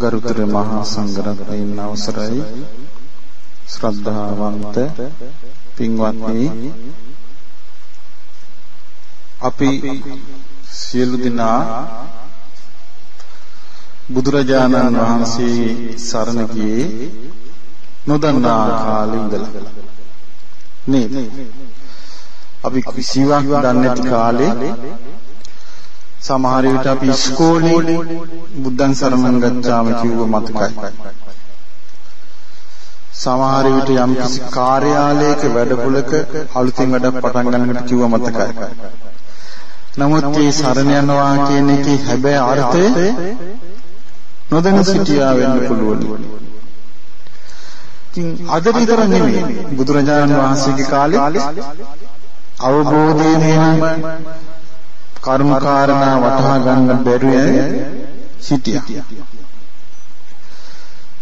ගරුතර මහා සංඝරත්නයන් අවසරයි. ශ්‍රද්ධාවන්ත පින්වත්නි අපි සියලු දෙනා බුදුරජාණන් වහන්සේ සරණ ගියේ නොදන්නා කාලේ ඉඳලා. නේද අපි කිසිවක් දන්නේ නැති කාලේ සමහර විට අපි ඉස්කෝලේ බුද්ධං සරණං ගච්ඡාම කිව්ව මතකයි. සමහර විට යම් කිසි කාර්යාලයක වැඩපොලක අලුතින් වැඩක් පටන් ගන්නකට කිව්ව මතකයි. නමුත් මේ සරණ යනවා කියන එකේ හැබැයි අර්ථය නොදැන සිටියා වෙන්න පුළුවන්. ඉතින් අද විතර නෙමෙයි බුදුරජාණන් වහන්සේගේ කාලේ අවබෝධයෙන්ම කර්ම කාරණා වටහා ගන්න බැරුව සිටියා.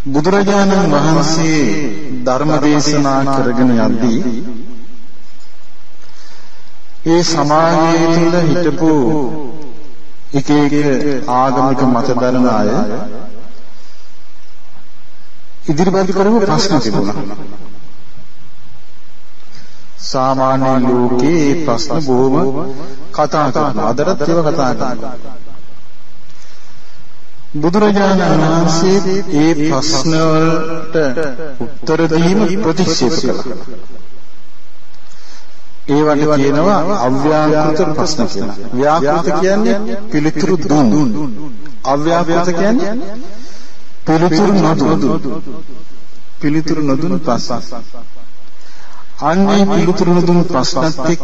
බුදුරජාණන් වහන්සේ ධර්ම දේශනා කරගෙන යද්දී ඒ සමාජයේ තුල හිටපු එක එක ආගමික මතදරන අය ඉදිරිපත් කරපු ප්‍රශ්න තිබුණා. සාමාන්‍ය ලෝකේ ප්‍රශ්න බොහොම කතා කරනවා. අදටත් ඒවා කතා කරනවා. බුදුරජාණන් වහන්සේ ඒ ප්‍රශ්න වලට උත්තර දීම ප්‍රතික්ෂේප කළා. ඒවට කියනවා අව්‍යාකෘත ප්‍රශ්න කියලා. ව්‍යාකෘත කියන්නේ පිළිතුරු දුන්. අව්‍යාකෘත කියන්නේ පිළිතුරු නොදුන්. පිළිතුරු නොදුන් ප්‍රශ්න. අන්නේ පිළිතුරු නොදුන් ප්‍රශ්නත් එක්ක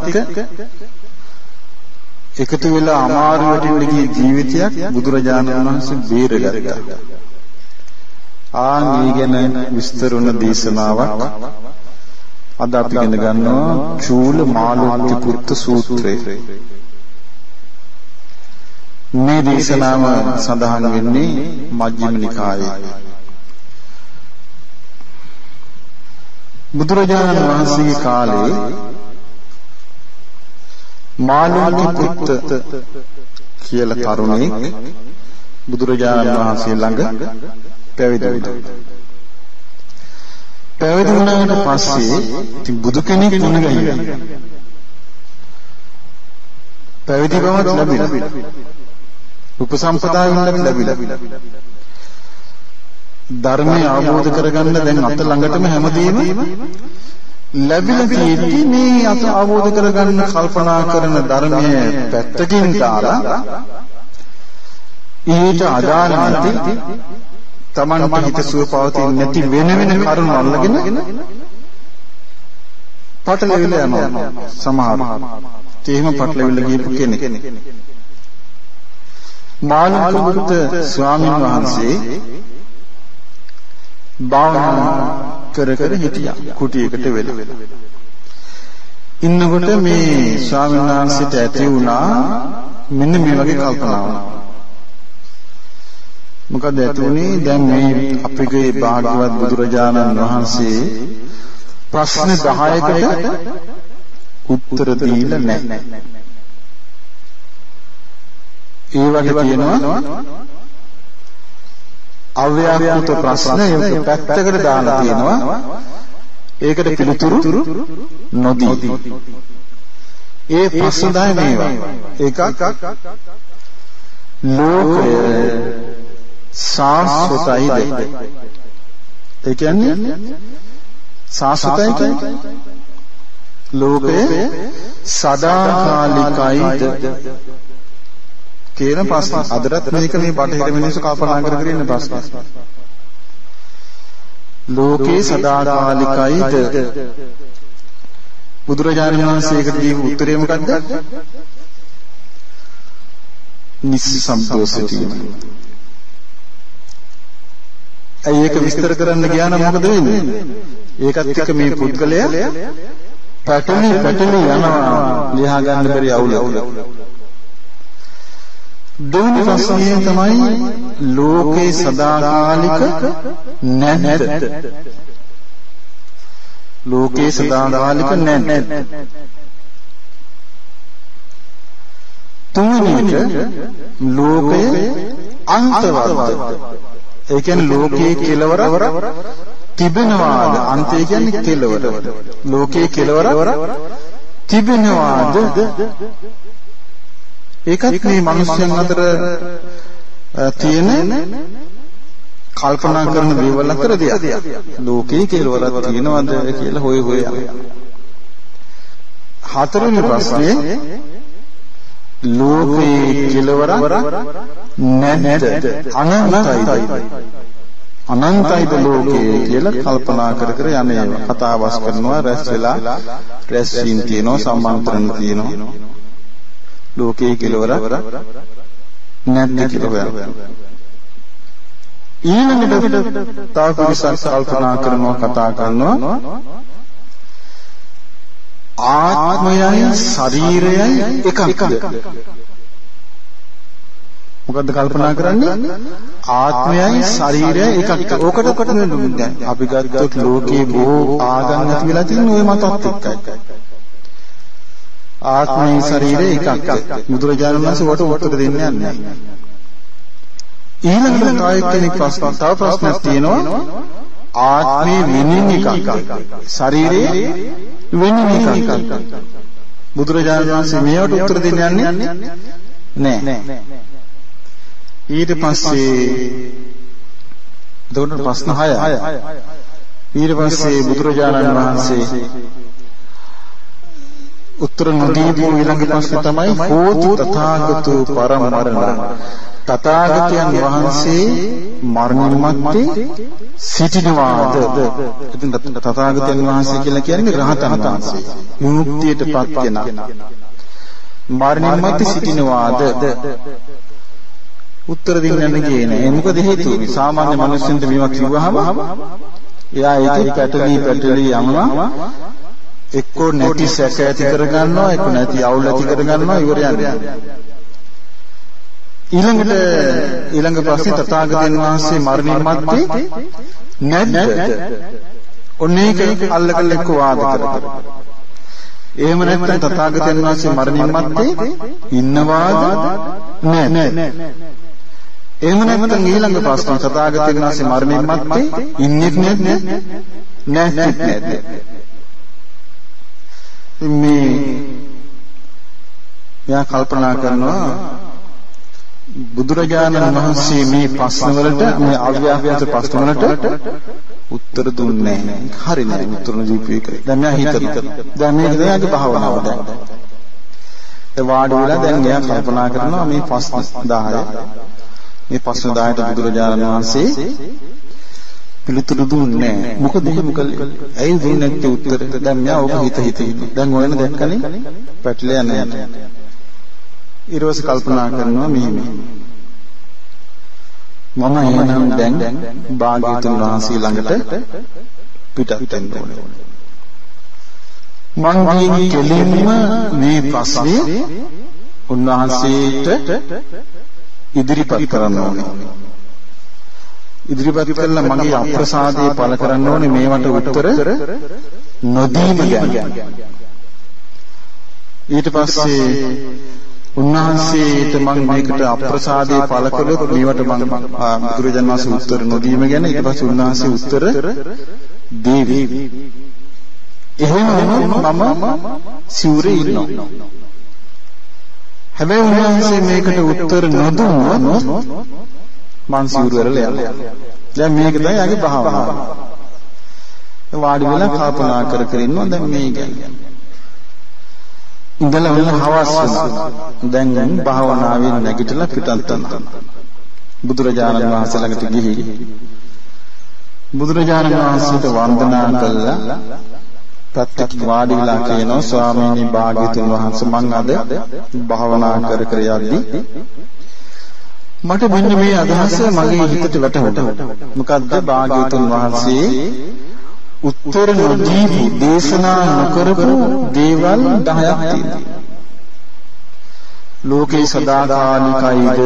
එකතු වෙලා අමාරුවට ඉන්න ගිය ජීවිතයක් බුදුරජාණන් වහන්සේ බේරගත්තා. ආන් මේ ගැන විස්තර වුණ දේශනාවක් අද අපි ඉගෙන ගන්නවා චූල මාළුක්‍ය පුත්ත සූත්‍රය. මේ දේශනාව සඳහන් වෙන්නේ මජ්ක්‍ධිම නිකායේ. බුදුරජාණන් වහන්සේගේ කාලේ මාළුක්‍ය පුත්ත කියලා තරුණෙක් බුදුරජාණන් වහන්සේ ළඟ පැවිදි වුණා. පැවිදි වුණාට පස්සේ ඉතින් බුදු කෙනෙක් වුණ ගියා. පැවිදි බවත් ලැබිලා. උපසම්පදායෙන් ලැබිලා. ධර්මය අවබෝධ කරගන්න දැන් අත ළඟටම හැමදේම ලැබිලා තියෙද්දි මේ අත අවබෝධ කරගන්න කල්පනා කරන ධර්මයේ පැත්තකින් දාලා ඊට අදාළ නැති Tamanට හිතසුව පවතින්නේ නැති වෙන වෙන කරුණු අල්ලගෙන පටලවිල යනවා සමහර. තේම පටලවිල ගියපු කෙනෙක්. මාළුකුත් ස්වාමීන් වහන්සේ භාවනා කර කර හිටියා කුටියකට වෙලා. ඉන්නකොට මේ ස්වාමීන් වහන්සේට ඇති වුණා මෙන්න මේ වගේ කල්පනාවක්. මොකද ඇතුණේ දැන් මේ අපගේ භාග්‍යවත් බුදුරජාණන් වහන්සේ ප්‍රශ්න 10කට උත්තර දීලා නැහැ. ඒවට කියනවා අව්‍යාකෘත ප්‍රශ්න ඒක පැත්තකට දාලා තියෙනවා. ඒකට පිළිතුරු නොදී. ඒ ප්‍රශ්න 10 මේවා. එකක් ලෝකය සාස්වතයිද? ඒ කියන්නේ සාස්වතයි කියන්නේ ලෝකය සදාකාලිකයිද කියන ප්‍රශ්න. අදටත් මේක මේ බටහිර මිනිස්සු කල්පනා කර කර ඉන්න ප්‍රශ්න. ලෝකේ සදාකාලිකයිද? බුදුරජාණන් වහන්සේකට දීපු උත්තරේ මොකද්ද? නිස්සම්පෝ සිටීම. ඇයි ඒක විස්තර කරන්න ගියා නම් මොකද වෙන්නේ? ඒකත් එක්ක මේ පුද්ගලයා පැටලි පැටලි යනවා ලියා ගන්න බැරි අවුල. දෙවන ප්‍රශ්නය තමයි ලෝකේ සදාකාලික නැද්ද? ලෝකේ සදාකාලික නැද්ද? තුන්වෙනි එක ලෝකය අන්තවත්ද? ඒ කියන්නේ ලෝකයේ කෙලවර තිබෙනවාද? අන්තය කියන්නේ කෙලවර. ලෝකයේ කෙලවර තිබෙනවාද? ඒකත් මේ මිනිස්යන් අතර තියෙන කල්පනා කරන දේවල් අතර දෙයක්. ලෝකයේ කෙලවරක් තියෙනවද කියලා හොය හොය හතරවෙනි ප්‍රශ්නේ ලෝකයේ කෙලවරක් නැද්ද? අනන්තයිද? අනන්තයිද ලෝකයේ කියලා කල්පනා කර කර යන්නේ කතාවස් කරනවා රැස් වෙලා රැස් වීම තියෙනවා සම්මන්ත්‍රණ තියෙනවා ලෝකයේ කෙලවරක් නැද්ද කියලා හොයනවා ඊළඟට තව පිරිසක් කල්පනා කරනවා කතා කරනවා. ආත්මයයි ශරීරයයි එකක්ද? මොකද්ද කල්පනා කරන්නේ? ආත්මයයි ශරීරයයි එකක් ඕකට කොට නෙමෙයි. අපි ගත්තොත් ලෝකේ බොහෝ ආගම් නැති වෙලා තියෙන ওই මතත් එක්කයි. ආත්මයයි ශරීරය එකක්. බුදුරජාණන් වහන්සේ වට උත්තර දෙන්නේ නැහැ. ඊළඟට තව කෙනෙක් ප්‍රශ්න තව ප්‍රශ්නයක් තියෙනවා. ආත්මේ වෙනින් එකක්. ශරීරේ වෙනින් එකක්. බුදුරජාණන් වහන්සේ මේවට උත්තර දෙන්න නැහැ ඊට පස්සේ එතකොට ප්‍රශ්න 6 ඊට පස්සේ බුදුරජාණන් වහන්සේ උත්තර නොදීපු ඊළඟ ප්‍රශ්නේ තමයි හෝතු තථාගතෝ පරමරණ තථාගතයන් වහන්සේ මරණින් මත්තේ සිටිනවාද ඉතින් තථාගතයන් වහන්සේ කියලා කියන්නේ රහතන් වහන්සේ විමුක්තියටපත් කෙනා මරණින් මත්තේ සිටිනවාද උත්තර දෙන්න කියන්නේ. මොකද හේතුව? සාමාන්‍ය මිනිස්සුන්ට මේවා කිව්වහම එයා ඒක පැටලී පැටලී යනවා. එක්කෝ නැති සැක ඇති කරගන්නවා, එක්කෝ නැති අවුල් ඇති කරගන්නවා ඉවර යනවා. ඊළඟට ඊළඟ ප්‍රශ්නේ තථාගතයන් වහන්සේ මරණින් මත්තේ නැද්ද? ඔන්න ඒක අල්ලකල එක්ක වාද කරනවා. එහෙම නැත්නම් තථාගතයන් වහන්සේ මරණින් මත්තේ ඉන්නවාද? නැහැ. එහෙම නැත්නම් ඊළඟ ප්‍රශ්න තථාගතයන් වහන්සේ මරණින් මත්තේ ඉන්නේත් නැද්ද? නැහැ නැද්ද? මේ යා කල්පනා කරනවා බුදුරජාණන් වහන්සේ මේ ප්‍රශ්නවලට මේ අව්‍යාප්ත ප්‍රශ්නවලට උත්තර දුන්නේ නැහැ. හරි නෑ උත්තර දීපු එක. දැන් මම හිතනවා. දැන් මේක දැනගේ භාවනාව දැන්. ඒ වාඩි වෙලා දැන් එයා කල්පනා කරනවා මේ ප්‍රශ්න 10 මේ ප්‍රශ්න 10ට බුදුරජාණන් වහන්සේ පිළිතුරු දුන්නේ නැහැ. මොකද එහෙම කළේ? ඇයි දුන්නේ නැත්තේ උත්තර? දැන් මෙයා ඔබ හිත හිත ඉන්නේ. දැන් ඔයන දැක්කනේ පැටලෙන්නේ නැහැ. ඊරවස කල්පනා කරනවා මෙහෙම. මම එහෙනම් දැන් භාග්‍යතුන් වහන්සේ ළඟට පිටත් වෙන්න ඕනේ. මං ගිහින් කෙලින්ම මේ ප්‍රශ්නේ උන්වහන්සේට ඉදිරිපත් කරන්න ඕනේ. ඉදිරිපත් කළා මගේ අප්‍රසාදේ පළ කරන්න ඕනේ මේවට උත්තර නොදීම ගැන. ඊට පස්සේ උන්වහන්සේට මම මේකට අප්‍රසාදේ පළ කළොත් මේවට මම බුදුරජාණන් වහන්සේ උත්තර නොදීම ගැන ඊට පස්සේ උන්වහන්සේ උත්තර දේවි. එහෙම මම සිවුරේ ඉන්නවා. හැබැයි උන්වහන්සේ මේකට උත්තර නොදුන්නොත් මං සිවුරු වල යනවා. දැන් මේක තමයි යගේ භාවනාව. වාඩි වෙලා කල්පනා කර කර ඉන්නවා දැන් මේ ගැන. ඉඳලා ඔන්න හවස් වෙනවා. දැන් භාවනාවෙන් නැගිටලා පිටත් වෙනවා. බුදුරජාණන් වහන්සේ ළඟට ගිහින් බුදුරජාණන් වහන්සේට වන්දනා කළා ප්‍රත්‍යක්ෂ වාඩි වෙලා කියනවා ස්වාමීනි භාග්‍යතුන් වහන්සේ මං අද භාවනා කර කර යද්දී මට මෙන්න මේ අදහස මගේ හිතට වැටහුණා. මොකද්ද භාග්‍යතුන් වහන්සේ උත්තර නොදීපු දේශනා නොකරපු දේවල් 10ක් තියෙනවා. ලෝකේ සදාකාලිකයිද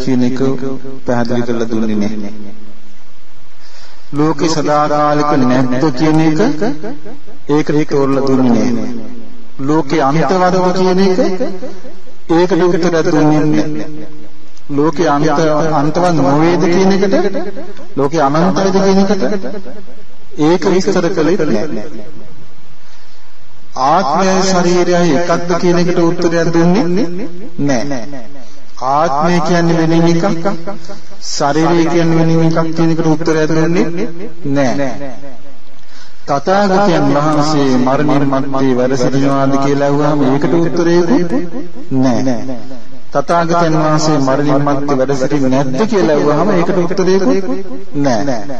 කියන එක පැහැදිලි කරලා දුන්නේ නැහැ. ලෝකේ සදාකාලික නැද්ද කියන එක ඒකට තෝරලා දුන්නේ නැහැ. ලෝකේ අන්තවදව කියන එක ඒකට උත්තර දුන්නේ නැහැ. ලෝකේ අන්ත අන්තවත් නොවේද කියන එකට ලෝකේ අනන්තයිද කියන එකට ඒක විස්තර කළේ නැහැ. ආත්මයයි ශරීරයයි එකක්ද කියන එකට උත්තරයක් දුන්නේ නැහැ. ආත්මය කියන්නේ වෙනින් එකක්, ශරීරය කියන්නේ වෙනින් එකක් කියන එකට උත්තරයක් දුන්නේ නැහැ. තථාගතයන් වහන්සේ මරණින් මත්තේ වැඩ සිටිනවාද කියලා අහුවාම ඒකට උත්තරයකුත් නැහැ. තථාගතයන් වහන්සේ මරණින් මත්තේ වැඩ සිටින්නේ නැද්ද කියලා අහුවාම ඒකට උත්තරයකුත් නැහැ.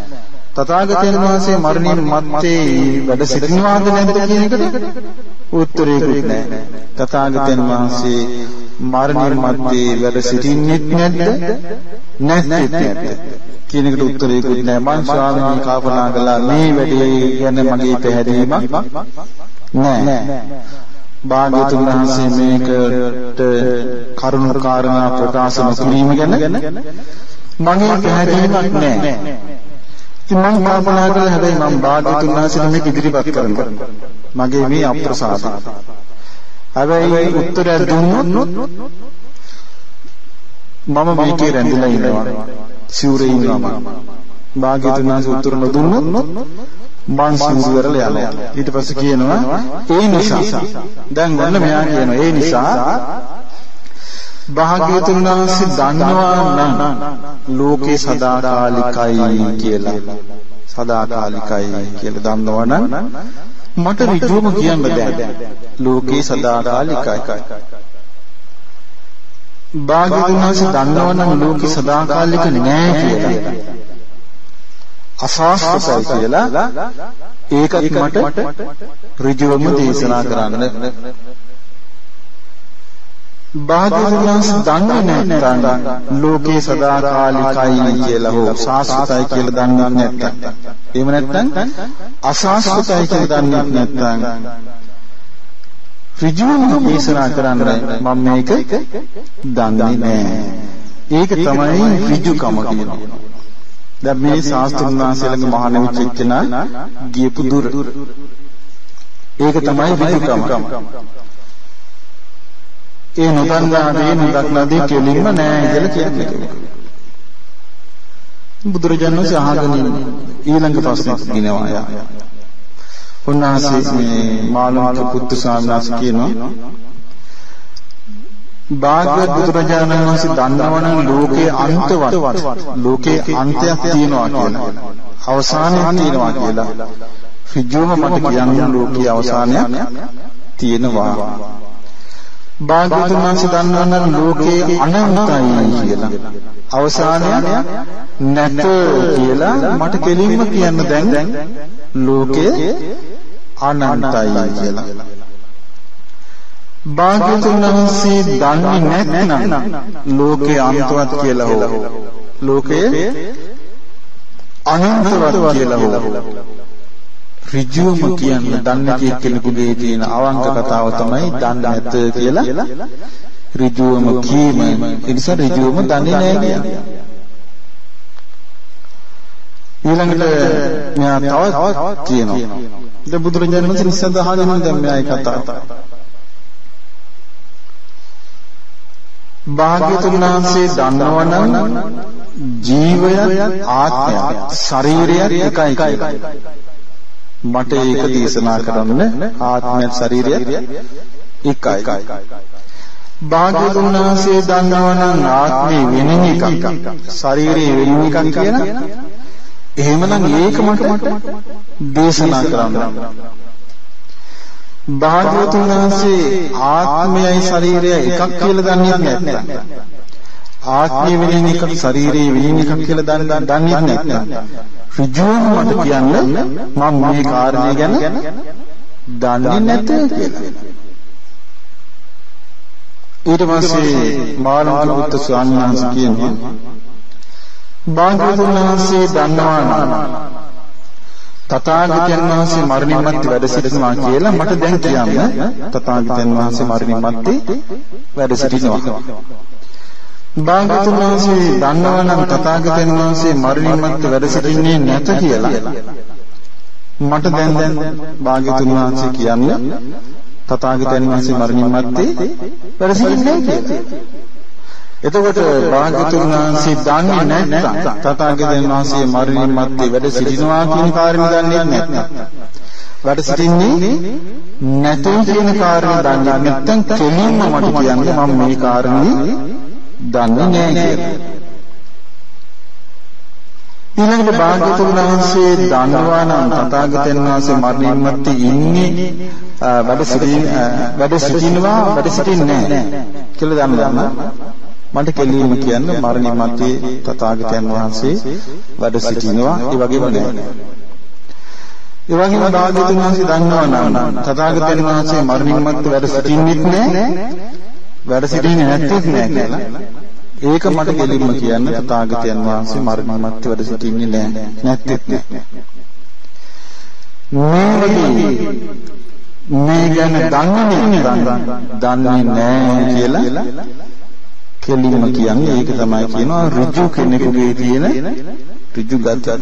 තථාගතයන් වහන්සේ මරණින් මත්තේ වැඩ සිටිනවාද නැද්ද කියන එකට උත්තරයකුත් නැහැ. තථාගතයන් වහන්සේ මරණින් මත්තේ වැඩ සිටින්නෙත් නැද්ද? නැත්නම් නැද්ද? කියන එකට උත්තරයකුත් නැහැ. මං ස්වාමීන් කල්පනා කළා මේ වැඩේ ගැන මගේ පැහැදීමක් නැහැ. භාග්‍යතුන් වහන්සේ මේකට කරුණු කාරණා ප්‍රකාශ නොකිරීම ගැන මගේ පැහැදීමක් නැහැ. ඉතින් මම කල්පනා කළා හැබැයි මම භාග්‍යතුන් වහන්සේට මේක ඉදිරිපත් කරනවා. මගේ මේ අප්‍රසාදය. හැබැයි උත්තරයක් දුන්නොත් මම මේකේ රැඳිලා ඉන්නවා. සිවුරේ ඉන්නවා. භාග්‍යතුන් වහන්සේ උත්තර නොදුන්නොත් මං සිවුරු වරලා යනවා. ඊට පස්සේ කියනවා ඒ නිසා දැන් ඔන්න මෙයා කියනවා ඒ නිසා භාග්‍යතුන් වහන්සේ දන්නවා නම් ලෝකේ සදාකාලිකයි කියලා. සදාකාලිකයි කියලා දන්නවා නම් මට ඍජුවම කියන්න බෑ. ලෝකේ සදාකාලිකයි. භාග්‍යවතුන් වහන්සේ දන්නවනම් ලෝකෙ සදාකාලික නෑ කියලා. අසාස්ත්‍රයි කියලා ඒකත් මට ඍජුවම දේශනා කරන්න. භාග්‍යවතුන් වහන්සේ දන්නේ නැත්නම් ලෝකේ සදාකාලිකයි කියලා හෝ සාස්ත්‍රයි කියලා දන්නේ නැත්නම් එහෙම නැත්නම් අසාස්ත්‍රයි කියලා දන්නේ නැත්නම් ඍජුවම දේශනා කරන්නයි මම මේක දන්නේ නැහැ. ඒක තමයි ඍජුකම කියන්නේ. දැන් මේ ශාස්ත්‍රුන් වහන්සේලගේ මහාන වෙච්ච කෙනා ගියපු දුර. ඒක තමයි ඍජුකම. ඒ නොදන්නා දේ නොදක්නා දේ කෙලින්ම නැහැ කියලා කියන්නේ. බුදුරජාණන් වහන්සේ අහගෙන ඊළඟ ප්‍රශ්නෙත් ගිනවා යා. උන්වහන්සේ මේ මාළුක පුත්තු ස්වාමීන් වහන්සේ කියනවා භාග්‍යවත් බුදුරජාණන් වහන්සේ දන්නවනම් ලෝකයේ අන්තවත් ලෝකයේ අන්තයක් තියෙනවා කියලා. අවසානයක් තියෙනවා කියලා. ඍජුවම මට කියන්න ලෝකයේ අවසානයක් තියෙනවා. භාග්‍යවතුන් වහන්සේ දන්නවනම් ලෝකයේ අනන්තයි කියලා. අවසානයක් නැත කියලා මට කෙලින්ම කියන්න දැන් ලෝකයේ අනන්තයි කියලා. භාග්‍යතුන් වහන්සේ දන්නේ නැත්නම් ලෝකේ අන්තවත් කියලා හෝ ලෝකයේ අනන්තවත් කියලා හෝ ඍජුවම කියන්න දන්නේ කෙනෙකුගේ තියෙන අවංක කතාව තමයි දන්නේ නැත කියලා ඍජුවම කීම ඒ නිසා ඍජුවම දන්නේ නැහැ කියන්නේ ඊළඟට මෙයා තව කියනවා. දැන් බුදුරජාණන් වහන්සේ නිස්සද්ද අහගෙන දැන් මෙයා කතා. භාග්‍යතුන් වහන්සේ දන්නවනම් ජීවය ආත්මය ශරීරයත් එකයි කියලා. මට ඒක දේශනා කරන්න ආත්මයත් ශරීරයත් එකයි. භාග්‍යතුන් වහන්සේ දන්නවනම් ආත්මේ වෙනින් එකක් ශරීරය වෙනින් එකක් කියලා එහෙමනම් ඒක මට දේශනා කරන්න. භාග්‍යවතුන් වහන්සේ ආත්මයයි ශරීරයයි එකක් කියලා දන්නේ නැත්නම් ආත්මය වෙනින් එකක් ශරීරය වෙනින් එකක් කියලා දන්නේ දන්නේ නැත්නම් ඍජුවම මට කියන්න මම මේ කාරණේ ගැන දන්නේ නැත කියලා. ඊට පස්සේ මානව බුද්ධ ස්වාමීන් වහන්සේ කියනවා භාග්‍යවතුන් වහන්සේ දන්නවා නම් තථාගතයන් වහන්සේ මරණින් මත්තේ වැඩ සිටිනවා කියලා මට දැන් කියන්න. තථාගතයන් වහන්සේ මරණින් මත්තේ වැඩ සිටිනවා. භාග්‍යවතුන් වහන්සේ දන්නවා නම් තථාගතයන් වහන්සේ මරණින් මත්තේ වැඩ සිටින්නේ නැත කියලා. මට දැන් දැන් භාග්‍යවතුන් වහන්සේ කියන්න. තථාගතයන් වහන්සේ මරණින් මත්තේ වැඩ සිටින්නේ කියලා. එතකොට භාග්‍යතුන් වහන්සේ දන්නේ නැත්නම් තථාගතයන් වහන්සේ මරණින් මත්තේ වැඩ සිටිනවා කියන කාරණේ දන්නේ නැත්නම් වැඩ සිටින්නේ නැතුව කියන කාරණේ දන්නේ නැත්නම් කෙලින්ම මට කියන්නේ මම මේ කාරණේ දන්නේ නැහැ කියලා. ඊළඟට භාග්‍යතුන් වහන්සේ දන්නවා නම් තථාගතයන් වහන්සේ මරණින් මත්තේ ඉන්නේ වැඩ සිටින වැඩ සිටිනවා වැඩ සිටින්නේ නැහැ කියලා දන්නවා මට කෙලින්ම කියන්න මරණින් මත්තේ තථාගතයන් වහන්සේ වැඩ සිටිනවා. ඒ වගේම නෑ. ඒ වගේම භාග්‍යතුන් වහන්සේ දන්නවා නම් තථාගතයන් වහන්සේ මරණින් මත්තේ වැඩ සිටින්නෙත් නෑ. වැඩ සිටින්නේ නැත්තේත් නෑ කියලා. ඒක මට කෙලින්ම කියන්න තථාගතයන් වහන්සේ මරණින් මත්තේ වැඩ සිටින්නේ නෑ. නැත්තේත් නෑ. මේ මේ ගැන දන්නේ දන්නේ නැහැ කියලා කෙලින්ම කියන්නේ ඒක තමයි කියනවා ඍජු කෙනෙකුගේ තියෙන ඍජු ගති.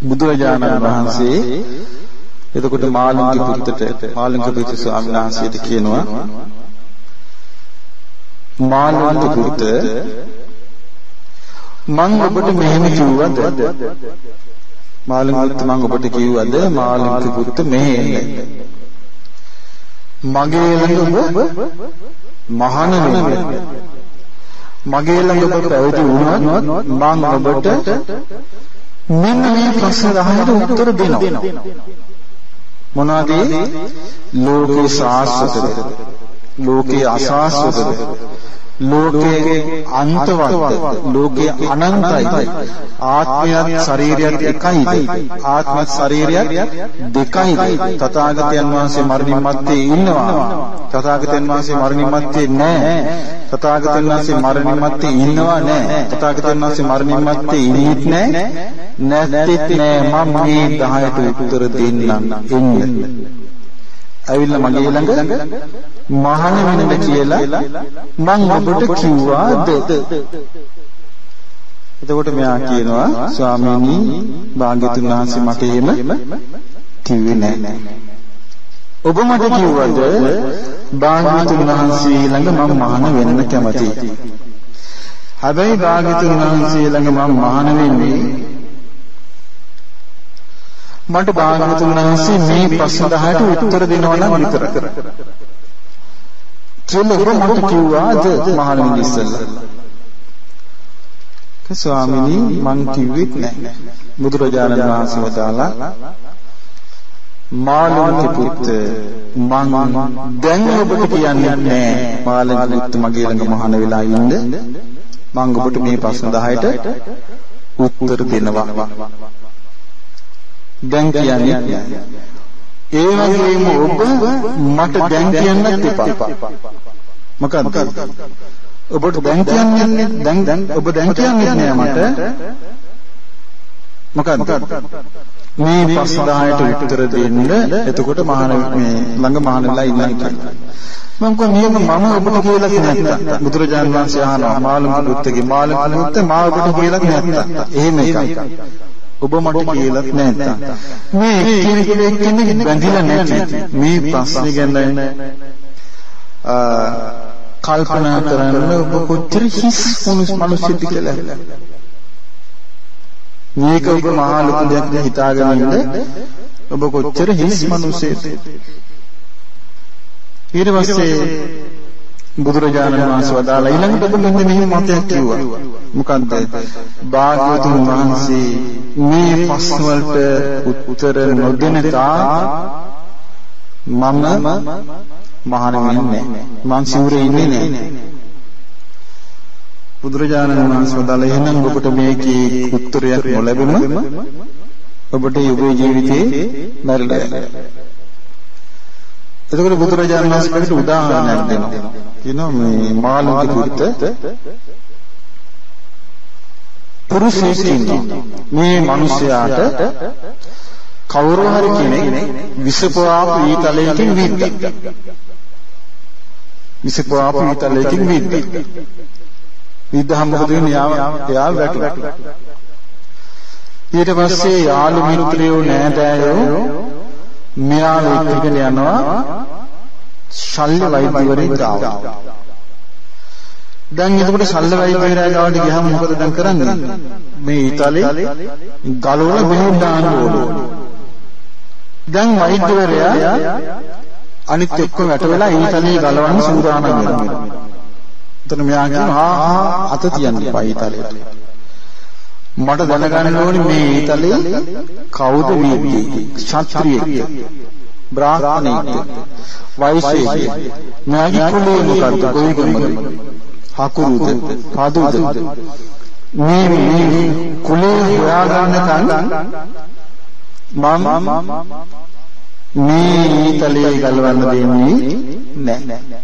බුදුරජාණන් වහන්සේ එතකොට මාළුන්ගේ පුත්තට මාළුන්ගේ පුත්තු ස්වාමීන් වහන්සේට කියනවා මාළුන්ගේ පුත්ත මම ඔබට මෙහෙම කිව්වද? මාළුන්ගේ පුත්ත මම ඔබට කිව්වද? මාළුන්ගේ පුත්ත මෙහෙ මගේ ළඟ ඔබ මහාන වෙන්න. මගේ ළඟ ඔබ පැවිදි වුණොත් මම ඔබට මෙන්න මේ ප්‍රශ්න 10ට උත්තර දෙනවා. මොනවද? ලෝකේ සාස්වතද? ලෝකේ අසාස්වතද? ලෝකයේ අන්තවත් ලෝකයේ අනන්තයි. ආත්මයත් ශරීරයත් එකයිද ආත්මත් ශරීරයත් දෙකයිද තථාගතයන් වහන්සේ මරණින් මත්තේ ඉන්නවා. තථාගතයන් වහන්සේ මරණින් මත්තේ නැහැ. තථාගතයන් වහන්සේ මරණින් මත්තේ ඉන්නවා නැහැ. තථාගතයන් වහන්සේ මරණින් මත්තේ ඉන්නේත් නැහැ. නැත්තිත් නැහැ. මම මේ 10ට උත්තර දෙන්නම්. එන්න. ඇවිල්ලා මගේ ළඟ මහාන වෙනද කියලා මම ඔබට කිව්වාද එතකොට මෙයා කියනවා ස්වාමීනි භාග්‍යතුන් වහන්සේ මට එහෙම කිව්වේ නැහැ. ඔබ මට කිව්වද භාග්‍යතුන් වහන්සේ ළඟ මම මහාන වෙන්න කැමතියි. හැබැයි භාග්‍යතුන් වහන්සේ ළඟ මම මහාන වෙන්නේ මට භාග්‍යවතුන් වහන්සේ මේ ප්‍රශ්න 10ට උත්තර දෙනවා නම් විතර. කියලා මට කිව්වාද මහණෙනි ඉස්සෙල්ලා. ස්වාමිනී මං කිව්වෙත් නැහැ. බුදුරජාණන් වහන්සේ වදාලා මාළුන්ගේ පුත් මං දැන් ඔබට කියන්නේ නැහැ මාළුන්ගේ පුත් මගේ ළඟ මහාන වෙලා ඉන්න මං ඔබට මේ ප්‍රශ්න 10ට උත්තර දෙනවා දැන් කියන්නේ ඒ වගේම ඔබ මට දැන් කියන්නත් එපා. මොකද්ද? ඔබට දැන් කියන්නේ දැන් දැන් ඔබ දැන් කියන්නේ නෑ මට. මොකද්ද? මේ ප්‍රශ්න 10ට උත්තර දෙන්න එතකොට මහාන මේ ළඟ මහානලා ඉන්නවා කියන්නේ. මම කොහොම නියම මම ඔබට කියලා නැත්තම් බුදුරජාන් වහන්සේ අහනවා මාළුම් පුත්තගේ මාළුම් පුත්ත මා ඔබට කියලා නැත්තම් එහෙම එකයි. ඔබ මට කියලත් නැත්තම් මේ කෙනෙක් කෙනෙක් බැඳිලා නැති. මේ ප්‍රශ්නේ ගැන කල්පනා කරන්න ඔබ කොච්චර හිස් මිනිස්සුද කියලා. මේක ඔබ මහා ලොකු දෙයක් හිතාගෙන ඉන්න. ඔබ කොච්චර හිස් මිනිස්සෙද ඊට පස්සේ බුදුරජාණන් වහන්සේ වදාලා ඊළඟට ඔබ මෙන්න මෙහෙම මතයක් කිව්වා. මොකන්ද? භාග්‍යවතුන් වහන්සේ මේ ප්‍රශ්න වලට උත්තර නොදෙන තා මම මහාන වෙන්නේ මං සිවුරේ ඉන්නේ නැහැ. බුදුරජාණන් වහන්සේ වදාලා එහෙනම් ඔබට මේකේ උත්තරයක් නොලැබෙම ඔබට යුගයේ ජීවිතේ මැරෙලා යනවා. එතකොට බුදුරජාණන් වහන්සේ අපිට උදාහරණයක් දෙනවා. කියනවා මේ මාළුගේ පුත්ත පුරුෂයෙක් ඉන්නවා. මේ මිනිසයාට කවුරු හරි කෙනෙක් විසපුවාපු ඊතලයකින් විද්දා. විසපුවාපු ඊතලයකින් විද්දා. විද්දාම මොකද වෙන්නේ? යාව වැටුණා. ඊට පස්සේ යාළු මිත්‍රයෝ නෑදෑයෝ මෙයා එක්කගෙන යනවා ශල්‍ය වෛද්‍යවරයෙක් ගාවට. දැන් එතකොට සල්ල වෛද්‍යවරයා ගාවට ගියාම මොකද දැන් කරන්නේ? මේ ඊතලේ ගලවලා බෙහෙත් දාන්න ඕනේ. දැන් වෛද්‍යවරයා අනිත් එක්කම යට වෙලා ඊතලේ ගලවන්න සූදානම් වෙනවා. එතන මෙයා කියනවා ආ ආ අත තියන්න එපා ඊතලේට. මට දැනගන්න ඕනේ මේ ඊතලේ කවුද වීදී? ක්ෂත්‍රියෙක්ද? බ්‍රාහ්මණයෙක්ද? වෛශ්‍යයෙක්ද? මෙයාගේ කුලේ මොකද්ද? කොයිකමද? හකුරුද? පදුද? මේ මේ කුලේ හොයාගන්නකන් මම මේ ඊතලේ ගලවන්න දෙන්නේ නැහැ.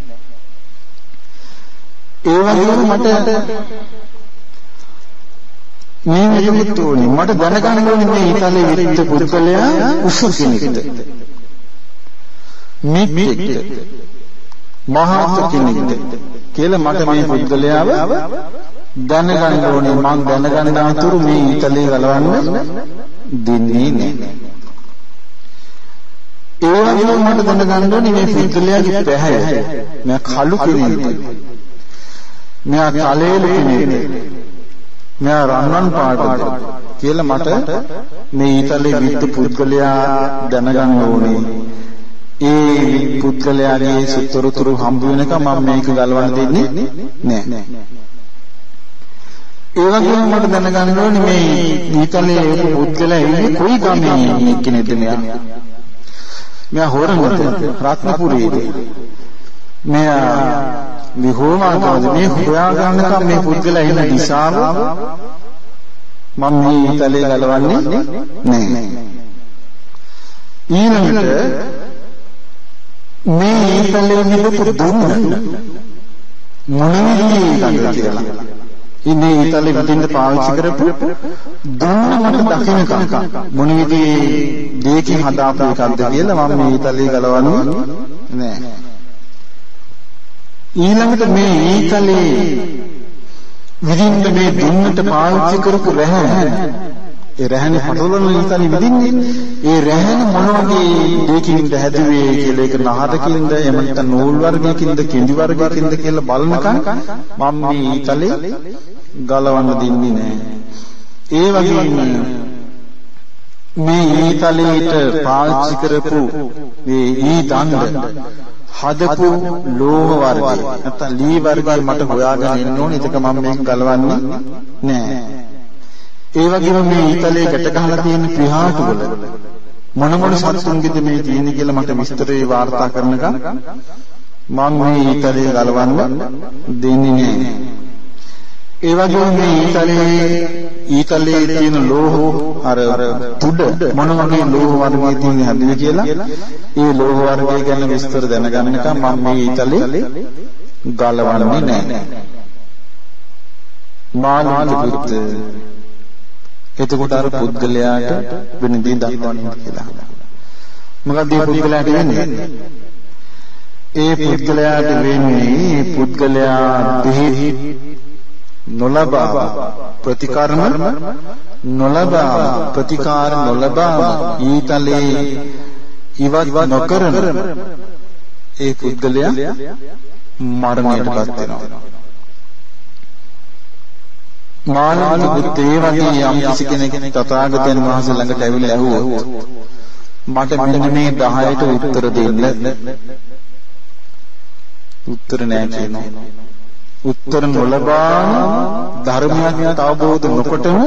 ඒ වගේම මට මේ මෙහෙමුත් ඕනේ. මට දැනගන්න ඕනේ මේ ඊතලේ විරිච්ච පුද්ගලයා උසු කෙනෙක්ද? මිත්‍යෙක්ද? මහත් කෙනෙක්ද? කියලා මට මේ පුද්ගලයාව දැනගන්න ඕනේ. මං දැනගන්න අතුරු මේ ඊතලේ ගලවන්න දෙන්නේ නැහැ. ඒ වගේම මට දැනගන්න ඕනේ මේ පුද්ගලයාගේ පැහැය. මම කළු කෙනෙක්ද? මෙයා තලේලු කෙනෙක්ද? මෙයා රන්වන් පාටද කියලා මට මේ ඊතලේ විද්ද පුද්ගලයා දැනගන්න ඕනේ. ඒ පුද්ගලයාගේ සුතරතුරු හම්බ වෙනකම් මම මේක ගලවන්න දෙන්නේ නැහැ. ඒ වගේම මට දැනගන්න ඕනේ මේ ඊතලේ පුද්ගලයා ඉන්නේ කොයි ගමේ කෙනෙක්ද මෙයා? මෙයා හොරමද රත්නපුරයේද? මෙයා විහෝමාකවද මේ හොයාගන්නකම් මේ පුද්ගලයා ඉන්න දිශාව මම මේ ඊතලේ ගලවන්නේ නැහැ. ඊළඟට මේ ඊතලේ නිලපු දුන්න මොන විදිහේ කියලා. ඉන්නේ ඊතලේ විදින්න පාවිච්චි කරපු දුන්න මට දකින්නකම් මොන විදිහේ දෙයකින් හදාපු එකක්ද කියලා මම මේ ඊතලේ ගලවන්නේ නෑ. ඊළඟට මේ ඊතලේ විදින්න මේ දුන්නට පාවිච්චි කරපු රැහැ ඒ රැහනේ පටලවන නිසානේ විදින්නේ. ඒ රැහන මොන වගේ දෙයකින්ද හැදුවේ කියලා ඒක නහරකින්ද එහෙම නැත්නම් නූල් වර්ගයකින්ද කිඳි වර්ගයකින්ද කියලා බලනකම් මම මේ ඊතලේ ගලවන්න දෙන්නේ නැහැ. ඒ වගේම මේ ඊතලේට පාවිච්චි කරපු මේ ඊ දණ්ඩ හදපු ලෝහ වර්ගය නැත්නම් ලී වර්ගය මට හොයාගෙන ඉන්න ඕනේ. ඒක මම මේක ගලවන්නේ නැහැ. ඒ වගේම මේ ඊතලයේ ගැට ගහලා තියෙන පිහාටු වල මොන මොන සත්තුන්ගෙද මේ තියෙන්නේ කියලා මට විස්තරේ වාර්තා කරනකම් මම මේ ඊතලයේ ගලවන්න දෙන්නේ නැහැ. ඒ වගේම මේ ඊතලයේ ඊතලයේ තියෙන ලෝහ අර තුඩ මොන වගේ ලෝහ වර්ගයේ තියෙන හැදෙන්නේ කියලා ඒ ලෝහ වර්ගය ගැන විස්තර දැනගන්නකම් මම මේ ඊතලයේ ගලවන්නේ නැහැ. මානවික පුත් එතකොට අර පුද්ගලයාට වෙන දේ දක්වන්නේ කියලා. මොකද මේ පුද්ගලයාට වෙන්නේ? ඒ පුද්ගලයාට වෙන්නේ පුද්ගලයා දෙහි නොලබා ප්‍රතිකර්ම නොලබා ප්‍රතිකාර නොලබා ඊතලේ ඉවත් නොකරන ඒ පුද්ගලයා මරණයටපත් වෙනවා. මානව බුද්ධේ වගේ යම් කිසි කෙනෙක් තථාගතයන් වහන්සේ ළඟට ඇවිල්ලා ඇහුවොත් මට මෙන්න මේ 10ට උත්තර දෙන්න. උත්තර නෑ කියනවා. උත්තර නොලබා ධර්මයක් අවබෝධ නොකොටම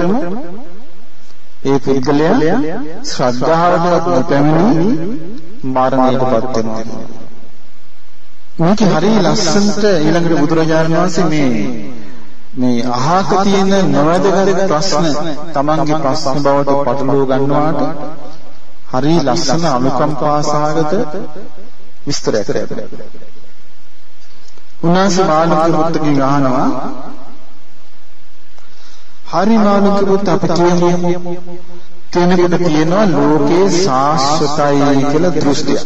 ඒ පුද්ගලයා ශ්‍රද්ධාවට නොපැමිණි මරණයටපත් වෙනවා. මේක හරිය ලස්සනට ඊළඟට බුදුරජාණන් වහන්සේ මේ මේ අහක තියෙන නොවැදගත් ප්‍රශ්න තමන්ගේ ප්‍රශ්න බවට පටලව ගන්නවාට හරි ලස්සන අනුකම්පා සහගත විස්තරයක් කරනවා. උන්වහන්සේ මාළුක පුත්‍රකින් අහනවා හරි මාළුක පුත් අපි කියමු කෙනෙකුට කියනවා ලෝකේ සාස්වතයි කියලා දෘෂ්ටිය.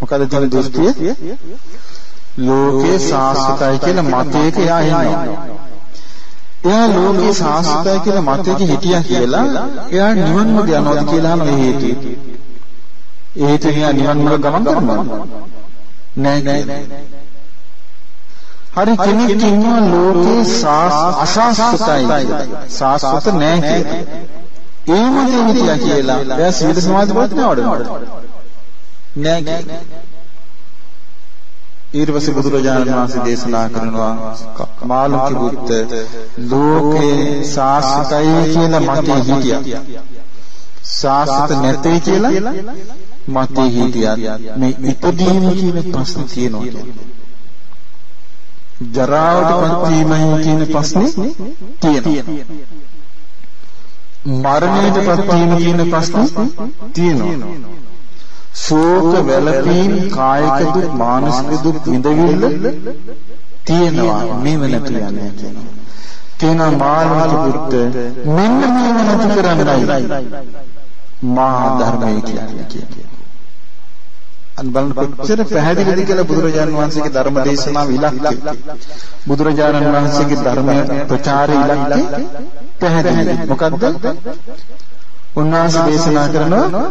මොකද තියෙන දෘෂ්ටිය? ලෝකේ සාස්වතයි කියලා මතයක යා ඉන්නවා. එයා ලෝකේ සාස්ත්‍රය කියලා මතයක හිටියා කියලා එයා නිවන් මාර්ග යනවාද කියලා අහන හේතුව. ඒ හේතුව එයා නිවන් මාර්ග ගමන් කරනවා. නෑ නෑ. හරි කෙනෙක් ඉන්නවා ලෝකේ අශාස්ත්‍රයි කියලා. සාස්ත්‍රත නැහැ කියලා. ඒ මතේ හිටියා කියලා එයා සීල සමාධි ප්‍රඥාවට නෑ කියලා. ඊට පස්සේ බුදුරජාණන් වහන්සේ දේශනා කරනවා මාළුක්‍ය බුද්ධ ලෝකේ සාස්ත්‍රයි කියලා මතේ හිටියා. සාස්ත්‍ර නැtei කියලා මතේ හිටියත් මේ ඉපදීම කියන ප්‍රශ්නේ තියෙනවා කියන්නේ. ජරාවටපත් වීමයි කියන ප්‍රශ්නේ තියෙනවා. මරණයටපත් වීම කියන ප්‍රශ්නේ තියෙනවා. ශෝක වැළපීම් කායික දුක් මානසික දුක් විඳවිල්ල තියෙනවා මේව නැතු යන්නේ කියනවා. කියනවා මානසික බුද්ධ මෙන්න මේව නැති කරන්නයි මහා ධර්මය කියන්නේ කියන්නේ. අන් බලන්න කොච්චර පැහැදිලිද කියලා බුදුරජාණන් වහන්සේගේ ධර්ම දේශනාව ඉලක්කය. බුදුරජාණන් වහන්සේගේ ධර්ම ප්‍රචාරය ඉලක්කය පැහැදිලි. මොකද්ද? උන්වහන්සේ දේශනා කරනවා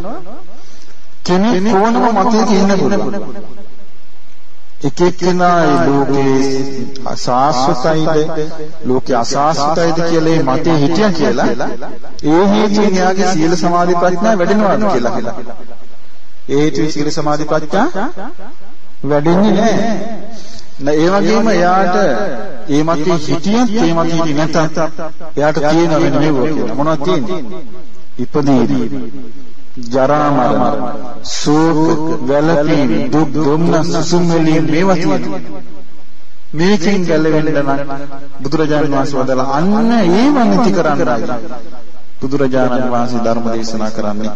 කෙනෙක් ඕනම මතයක ඉන්න පුළුවන්. එක එක්කෙනා ඒ ලෝකේ අසාස්වතයිද ලෝකේ අසාස්වතයිද කියලා මේ මතේ හිටියා කියලා ඒ හේතුවෙන් එයාගේ සීල සමාධි ප්‍රඥා වැඩෙනවාද කියලා කියලා. ඒ හේතුවෙන් සීල සමාධි ප්‍රඥා වැඩෙන්නේ නැහැ. ඒ වගේම එයාට ඒ මතේ හිටියත් ඒ මතේ හිටියේ නැත්නම් එයාට තියෙන වෙන මේව කියලා මොනවද තියෙන්නේ? ඉපදීදී ජරා මරණ ශෝක වැළපීම් දුක් දුම්නස් සුසුම් වලින් මේවා තියෙනවා. මේකෙන් ගැලවෙන්න නම් බුදුරජාණන් වහන්සේ වදාලා අන්න ඒව නැති කරන්නයි. බුදුරජාණන් වහන්සේ ධර්ම දේශනා කරන්නේ.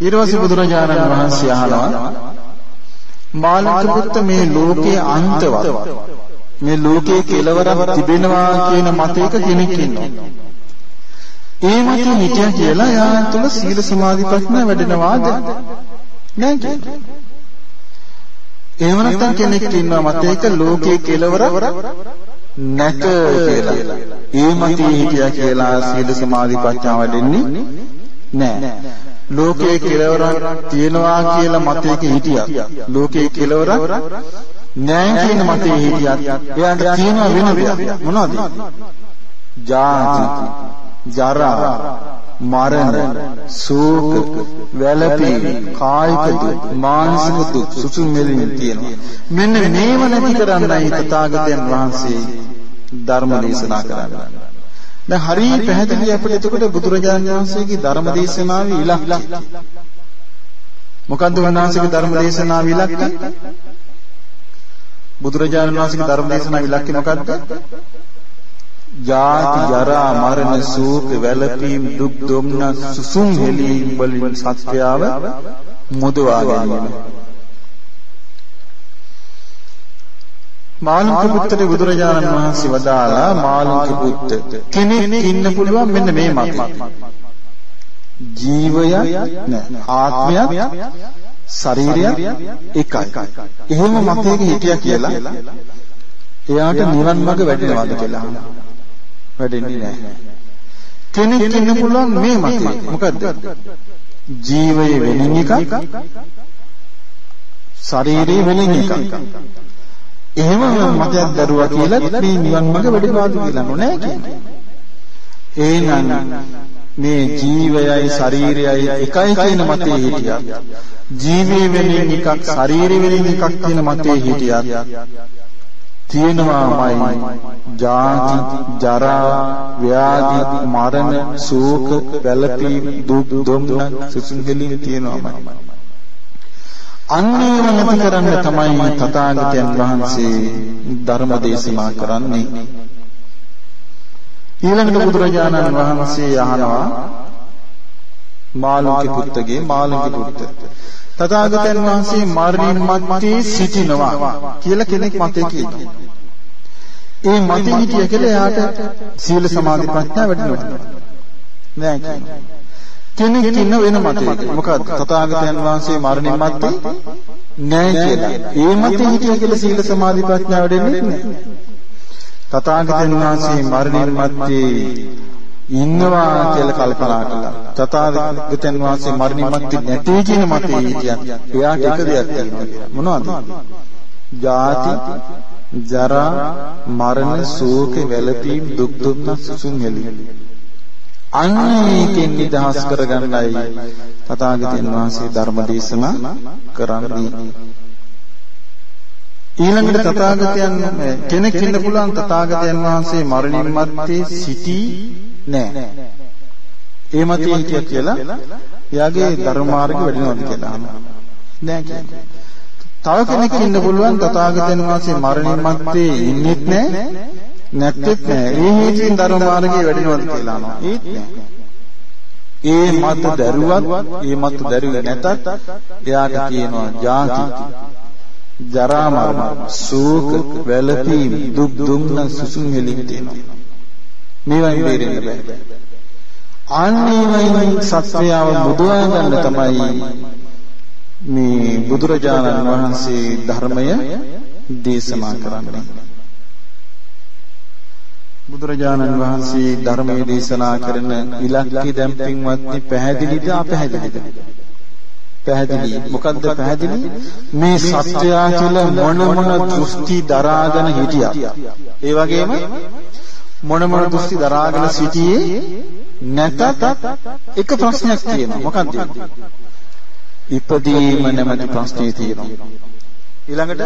ඊට පස්සේ බුදුරජාණන් වහන්සේ අහනවා මාළික පුත්ත මේ ලෝකයේ අන්තවත් මේ ලෝකයේ කෙලවරක් තිබෙනවා කියන මතයක කෙනෙක් ඉන්නවා. ඒ මත හිටියා කියලා යා තුල සීල සමාධි ප්‍රඥා වැඩෙනවාද නෑ කියන්නේ. එහෙම නැත්නම් කෙනෙක් ඉන්නවා මතයක ලෝකයේ කෙලවර නැත කියලා. ඒ මතේ හිටියා කියලා සීල සමාධි ප්‍රඥා වැඩෙන්නේ නෑ. ලෝකයේ කෙලවරක් තියෙනවා කියලා මතයක හිටියා. ලෝකයේ කෙලවරක් නෑ කියන මතේ හිටියත් එයාට තියෙනවා වෙන දෙයක්. මොනවද? ජාති ජරා මරණ ශෝක වැළපීම් කායික දුක් මානසික දුක් සුසුම් මෙලින් තියෙනවා. මෙන්න මේව නැති කරන්නයි තථාගතයන් වහන්සේ ධර්ම දේශනා කරන්නේ. දැන් හරි පැහැදිලි අපිට එතකොට බුදුරජාණන් වහන්සේගේ ධර්ම දේශනාවේ ඉලක්කය. මොකද්ද වහන්සේගේ ධර්ම දේශනාවේ ඉලක්කය? බුදුරජාණන් වහන්සේගේ ධර්ම දේශනාවේ ඉලක්කය මොකද්ද? ජාති ජරා මරණ ශෝක වැළපීම් දුක් දුම්නස් සුසුම් හෙලීම් වලින් සත්‍යාව මුදවා ගැනීම. මාළුක පුත්‍රේ බුදුරජාණන් වහන්සේ වදාලා මාළුක පුත්ත කෙනෙක් ඉන්න පුළුවන් මෙන්න මේ මතය. ජීවය නෑ. ආත්මයක් ශරීරයක් එකයි. එහෙම මතයක හිටියා කියලා එයාට නිවන් මඟ වැටෙනවද කියලා වැඩෙන්නේ නැහැ. කෙනෙක් ඉන්න පුළුවන් මේ මතේ. මොකද්ද? ජීවය වෙනින් එකක් ශරීරය වෙනින් එකක්. එහෙම මතයක් දරුවා කියලා මේ නිවන් මඟ වැඩිපාදු කියලා නෝ කියන්නේ. එහෙනම් මේ ජීවයයි ශරීරයයි එකයි කියන මතේ හිටියා. ජීවය වෙනින් එකක් ශරීරය වෙනින් එකක් කියන මතේ හිටියා. තියෙනවාමයි. ජාති ජරා ව්‍යාධි මරණ ශෝක වැළපීම් දුක් දුම්නස් සුසුංගලින් තියෙනවාමයි. අන්නේව නැති කරන්න තමයි තථාගතයන් වහන්සේ ධර්ම දේශනා කරන්නේ. ඊළඟට බුදුරජාණන් වහන්සේ අහනවා මාළුන්ගේ පුත්තගේ මාළුන්ගේ පුත්ත තථාගතයන් වහන්සේ මරණින් මත්තේ සිටිනවා කියලා කෙනෙක් මතේ කියනවා. ඒ මතේ හිටිය කියලා එයාට සීල සමාධි ප්‍රඥා වැඩිනවා. නෑ කියනවා. කෙනෙක් ඉන්න වෙන මතයක. මොකද තථාගතයන් වහන්සේ මරණින් මත්තේ නෑ කියලා. ඒ මතේ හිටිය කියලා සීල සමාධි ප්‍රඥා වැඩෙන්නේ නෑ. තථාගතයන් වහන්සේ මරණින් මත්තේ ඉන්නවා කියලා කල්පනා කළා. තථාගතයන් වහන්සේ මරණින් මත්තේ නැtei කියන මතේ හිටියත් එයාට එක දෙයක් තියෙනවා. මොනවද? ජාති ජරා මරණ ශෝක වැළපීම් දුක් දුම්නස් සුසුම් හෙලි අන්න මේකෙන් නිදහස් කරගන්නයි තථාගතයන් වහන්සේ ධර්ම දේශනා කරන්නේ ඊළඟට තථාගතයන් කෙනෙක් ඉන්න පුළුවන් තථාගතයන් වහන්සේ මරණින් මත්තේ සිටි නෑ. ඒ මතේ හිටිය කියලා එයාගේ ධර්ම මාර්ගෙ වැඩිනවද කියලා නෑ කියන්නේ. තව කෙනෙක් ඉන්න පුළුවන් තථාගතයන් වහන්සේ මරණින් මත්තේ ඉන්නෙත් නෑ නැත්තේත් නෑ. ඒ හේතුවෙන් ධර්ම මාර්ගයේ වැඩිනවද කියලා අහනවා. ඒත් නෑ. ඒ මත දරුවත්, ඒ මත දරුවේ නැතත් එයාට කියනවා ජාති ජරා මරණ ශෝක වැළපීම් දුක් දුම්න සුසුම් හෙලින් තියෙනවා. මේවයින් බේරෙන්න බෑ. ආන්නේවයින් සත්‍යයව බුදුවා ගන්න තමයි මේ බුදුරජාණන් වහන්සේ ධර්මය දේශනා කරන්නේ. බුදුරජාණන් වහන්සේ ධර්මයේ දේශනා කරන ඉලක්කය දැන් පින්වත්නි පැහැදිලිද අපැහැදිලිද? පැහැදිලි. මොකද්ද පැහැදිලි? මේ සත්‍යය තුළ මොන මොන දෘෂ්ටි දරාගෙන හිටියා. ඒ වගේම මොන මොන දෘෂ්ටි දරාගෙන සිටියේ නැතත් එක ප්‍රශ්නයක් තියෙනවා. මොකක්ද? ඉපදීම නැමැති ප්‍රශ්නේ තියෙනවා. ඊළඟට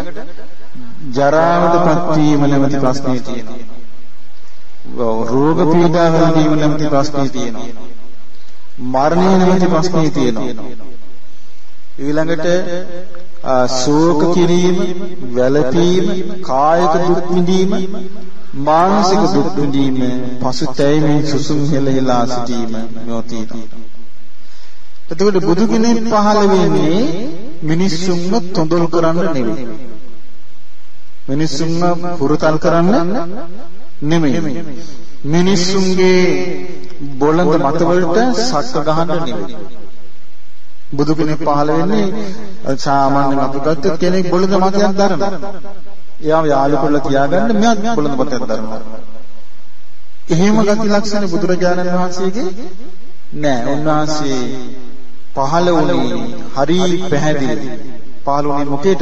ජරාවටපත් වීම නැමැති ප්‍රශ්නේ තියෙනවා. රෝග පීඩාවලදීම නැමැති ප්‍රශ්නේ තියෙනවා. මරණය නැමැති ප්‍රශ්නේ තියෙනවා. ඊළඟට ශෝක කිරීම, වැළපීම, කායික දුක් විඳීම, මානසික දුක් විඳීම, පසුතැවීම, සුසුම් හෙලහිලා සිටීම නොතියි. එතකොට බුදු කෙනෙක් පහළ වෙන්නේ මිනිස්සුන්ව තොඳුල් කරන්න නෙවෙයි. මිනිස්සුන්ව පුරුතල් කරන්න නෙමෙයි. මිනිස්සුන්ගේ බොළඳ මතවලට සක්ක ගහන්න නෙවෙයි. බුදු කෙනෙක් පහළ වෙන්නේ සාමාන්‍ය අපි ගත්තොත් කෙනෙක් බොළඳ මතයක් දරනවා. එයාම යාළු කරලා තියාගන්න මෙයාත් බොළඳ මතයක් දරනවා. එහෙම ගති ලක්ෂණ බුදුරජාණන් වහන්සේගේ නෑ. උන්වහන්සේ පහළ වුණේ හරි පැහැදිලි. පහළ වුණේ මොකේද?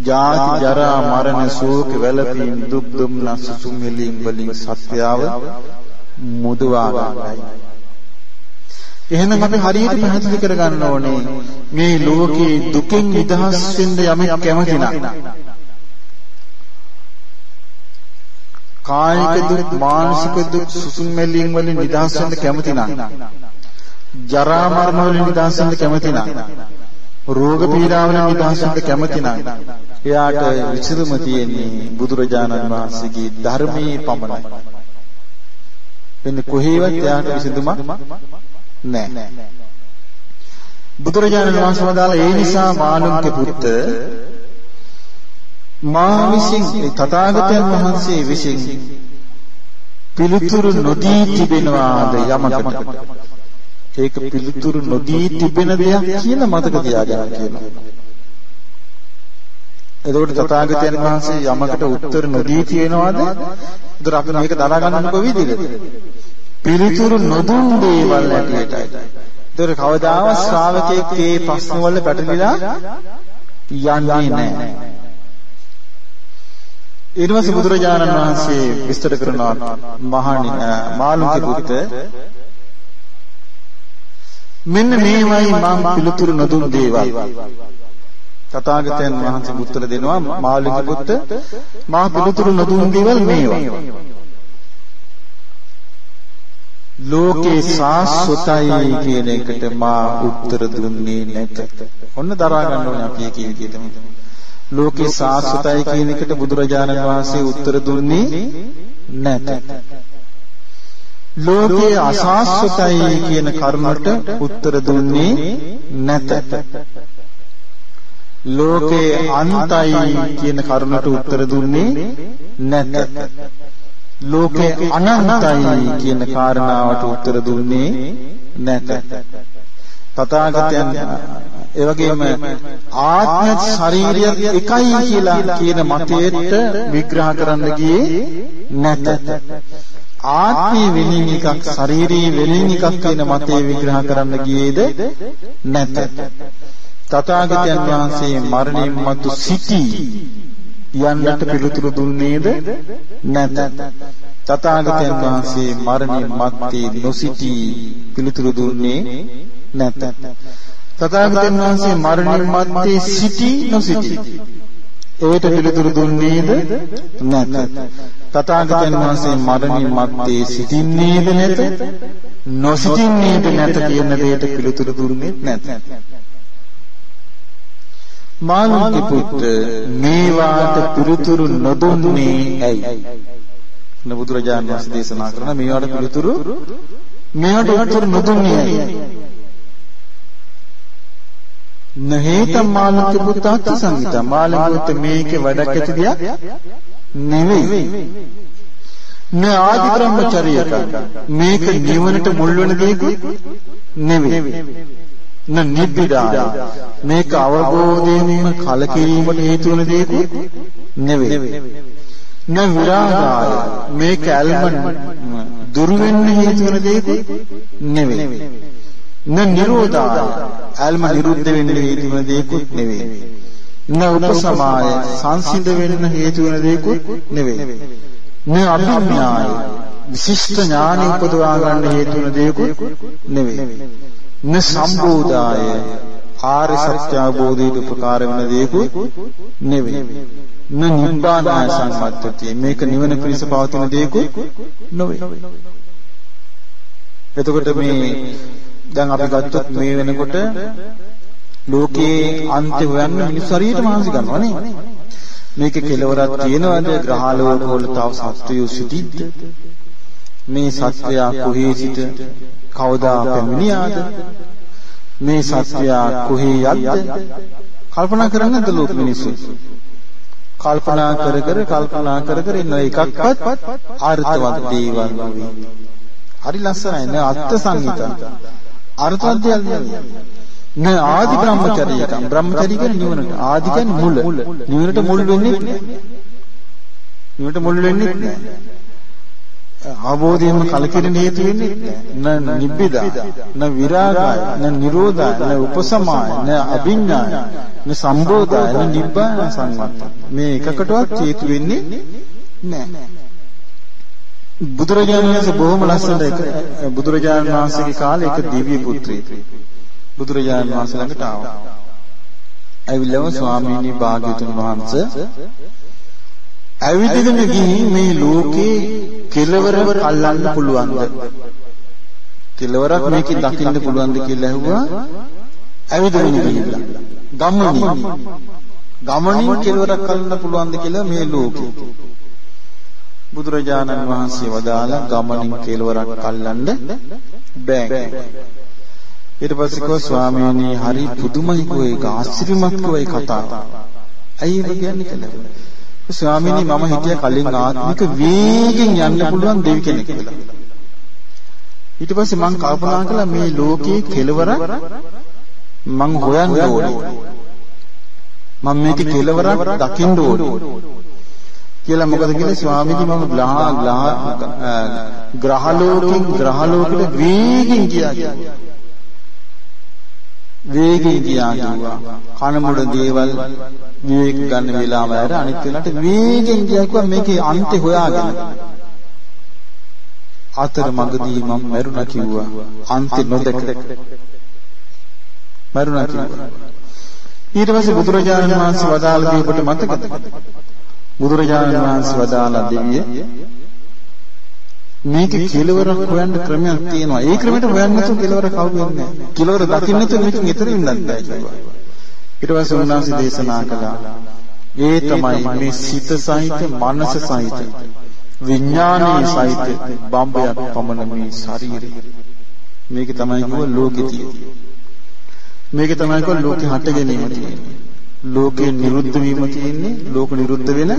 ජාති ජරා මරණ ශෝක වැළපීම් දුක් දුම්නස් සුසුම්හෙලින් වලින් සත්‍යාව මුදවා ගන්නයි. එහෙනම් අපි හරියට පැහැදිලි කරගන්න ඕනේ. මේ ලෝකේ දුකෙන් නිදහස් වෙන්න යමෙක් කැමති නම්. කායික දුක් මානසික දුක් සුසුම් මෙලින් වලින් නිදහස් වෙන්න කැමති නම්. ජරා මරණ වලින් නිදහස් වෙන්න කැමති නම්. රෝග පීඩා වලින් නිදහස් වෙන්න කැමති නම්. එයාට විචිරුම තියෙන්නේ බුදුරජාණන් වහන්සේගේ ධර්මයේ පමණයි. වෙන කොහේවත් එයාට විසඳුමක් නැහැ. බුදුරජාණන් වහන්සේ වදාළ ඒ නිසා මාළුන්ක පුත්ත මා විසින් තථාගතයන් වහන්සේ විසින් පිළිතුරු නොදී තිබෙනවාද යමකට ඒක පිළිතුරු නොදී තිබෙන දෙයක් කියලා මතක තියාගන්න කියනවා. එතකොට තථාගතයන් වහන්සේ යමකට උත්තර නොදී තියෙනවද? ඒතර අපි මේක දරා ගන්න කොවිදිහද? පිළිතුරු නොදුන් දේවල් ඇටියටයි. ඒතර කවදාවත් ශ්‍රාවකෙක් මේ ප්‍රශ්න වල පැටලිලා යන්නේ නැහැ. ඊට පස්සේ බුදුරජාණන් වහන්සේ විස්තර කරනවා මහණි මාළුන්ගේ පුත් මෙන්න මේවයි මම පිළිතුරු නොදුන් දේවල්. තථාගතයන් වහන්සේ උත්තර දෙනවා මාළුන්ගේ පුත් මා පිළිතුරු නොදුන් දේවල් මේවා. ලෝකේ සාස්වතයි කියන එකට මා උත්තර දුන්නේ නැත. ඔන්න දරා ගන්න ඕනේ අපි ඒකේ විදිහටම. ලෝකේ සාස්වතයි කියන එකට බුදුරජාණන් වහන්සේ උත්තර දුන්නේ නැත. ලෝකේ අසාස්වතයි කියන කරුණට උත්තර දුන්නේ නැත. ලෝකේ අන්තයි කියන කරුණට උත්තර දුන්නේ නැත. ලෝකේ අනන්තයි කියන කාරණාවට උත්තර දුන්නේ නැත. තථාගතයන් ඒ වගේම ආත්ම ශරීරය එකයි කියලා කියන මතයට විග්‍රහ කරන්න ගියේ නැත. ආත්මය වෙනින් එකක් ශරීරී වෙනින් එකක් කියන මතය විග්‍රහ කරන්න ගියේද නැත. තථාගතයන් වහන්සේ මරණින් මතු සිටි යන්නට පිළිතුරු දුන්නේද නැත. තථාගතයන් වහන්සේ මරණින් මත්තේ නොසිටි පිළිතුරු දුන්නේ නැත. තථාගතයන් වහන්සේ මරණින් මත්තේ සිටි නොසිටි ඒට පිළිතුරු දුන්නේද නැත. තථාගතයන් වහන්සේ මරණින් මත්තේ සිටින්නේද නැත. නොසිටින්නේද නැත කියන දෙයට පිළිතුරු දුන්නේ නැත. මාළුන්ගේ පුත්‍ර මේවාට පිළිතුරු නොදුන්නේ ඇයි? නබුදුරජාණන් වහන්සේ දේශනා කරන මේවාට පිළිතුරු මේවට උත්තර නොදුන්නේ ඇයි? නහේතම් මාළුන්ගේ පුත්‍ර අත්ථ සංගීත මාළුන්ගේ මේකේ වැඩක් ඇති දෙයක් නෙවෙයි. න ආදි බ්‍රහ්මචර්යක මේක නිවනට මුල් වෙන දෙයක් නෙවෙයි. න නිබ්බිදාය මේක අවබෝධයෙන්ම කලකිරීමට හේතු වන දෙයක් නෙවෙයි. න විරාගාය මේක ඇල්ම දුරු වෙන්න හේතු වන දෙයක් නෙවෙයි. න නිරෝධාය ඇල්ම නිරුද්ධ වෙන්න හේතු වන දෙයක් නෙවෙයි. න උපසමාය සංසිඳ වෙන්න හේතු වෙන දෙයක්වත් නෙවෙයි. න අභිඥාය විශිෂ්ට ඥානෙ උපදවා ගන්න හේතු වෙන දෙයක්වත් නෙවෙයි. න සම්බෝධාය ආර්ය සත්‍ය අවබෝධයට උපකාර වෙන දෙයක්වත් නෙවෙයි. න නිබ්බානාය සංසත්තතිය මේක නිවන පිණිස පවතින දෙයක්වත් නෙවෙයි. එතකොට මේ දැන් අපි ගත්තොත් මේ වෙනකොට ලෝකේ අන්තය හොයන්න මිනිස්සු හරියට මහන්සි ගන්නවා නේ. මේකේ කෙලවරක් තියෙනවද? ග්‍රහලෝක වල තව සත්වයෝ සිටිද්ද? මේ සත්වයා කොහේ සිට කවදා පැමිණියාද? මේ සත්වයා කොහේ යද්ද? කල්පනා කරන්නේ නැද්ද ලෝක මිනිස්සු? කල්පනා කර කර කල්පනා කර කර ඉන්න එකක්වත් අර්ථවත් දේවල් නෙවෙයි. හරි ලස්සනයි නේ අර්ථ සංහිත. අර්ථවත් දේවල් නෙවෙයි. න ආදි බ්‍රහ්මචර්යයකම් බ්‍රහ්මචර්ය කියන්නේ නිවනට ආදි කියන්නේ මුල නිවනට මුල් වෙන්නේ නිවනට මුල් වෙන්නේ නැහැ අවබෝධයෙන්ම කලකිරෙන හේතු වෙන්නේ න. නිබ්බිදා න විරාගාය න නිරෝධාය න උපසමාය න අභිඥාය න සම්බෝධාය න නිබ්බාන සංවත්තන. මේ එකකටවත් හේතු වෙන්නේ නැහැ බුදුරජාණන් වහන්සේ බොහොම ලස්සනට එක බුදුරජාණන් වහන්සේගේ කාලේ එක දිව්‍ය පුත්‍රයෙක්. බුදුරජාණන් වහන්සේ ළඟට ආවා. ඇවිල්ලම ස්වාමීනි භාග්‍යතුන් වහන්සේ. ඇවිදගෙන ගිහින් මේ ලෝකේ කෙලවර අල්ලන්න පුළුවන්ද? කෙලවරක් මේකේ දකින්න පුළුවන්ද කියලා ඇහුවා. ඇවිදගෙන ගිහිල්ලා. ගමනින් ගමනින් කෙලවරක් අල්ලන්න පුළුවන්ද කියලා මේ ලෝකේ. බුදුරජාණන් වහන්සේ වදාලා ගමනින් කෙලවරක් අල්ලන්න බෑ. ඊට පස්සේ කෝ ස්වාමීනි හරි පුදුමයි කෝ ඒක ආශ්චර්යමත් කෝ ඒ කතාව. ඇයි ඒක කියන්නේ කියලා. ස්වාමීනි මම හිතිය කලින් ආත්මික වේගෙන් යන්න පුළුවන් දෙවි කෙනෙක් කියලා. ඊට පස්සේ මම කල්පනා කළා මේ ලෝකේ කෙලවරක් මං හොයන්න ඕනේ. මම මේකේ කෙලවරක් දකින්න ඕනේ. කියලා මොකද කියන්නේ ස්වාමීනි මම ග්‍රහ ග්‍රහ ලෝකෙන් ග්‍රහ ලෝකෙට වේගෙන් ගියා කියලා. වේගයෙන් ගියා කිව්වා. කන මුඩ දේවල් විවේක ගන්න වෙලාව ඇර අනිත් වෙලාවට වේගෙන් ගියා කිව්වා මේකේ අන්තය හොයාගෙන. අතර මඟදී මම මරුණා කිව්වා. අන්තය නොදක. මරුණා කිව්වා. ඊට පස්සේ බුදුරජාණන් වහන්සේ වදාළ දේ ඔබට මතකද? බුදුරජාණන් වහන්සේ වදාළ දෙවිය මේක කෙලවරක් හොයන්න ක්‍රමයක් තියෙනවා. ඒ ක්‍රමයට හොයන්න නැතුව කෙලවර කවු වෙන්නේ නැහැ. කෙලවර දකින්න නැතුව මේකෙන් ඈතර වෙන්නත් බෑ කිව්වා. ඊට පස්සේ උන්වහන්සේ දේශනා කළා. ඒ තමයි මේ සිත සහිත, මනස සහිත, විඥානයේ සහිත බම්බයක් පමණ මේ ශරීරය. මේක තමයි කිව්ව ලෝකෙ තියෙන්නේ. මේක තමයි කිව්ව ලෝකෙ හට ගැනීම තියෙන්නේ. ලෝකේ නිරුද්ධ වීම තියෙන්නේ, ලෝක නිරුද්ධ වෙන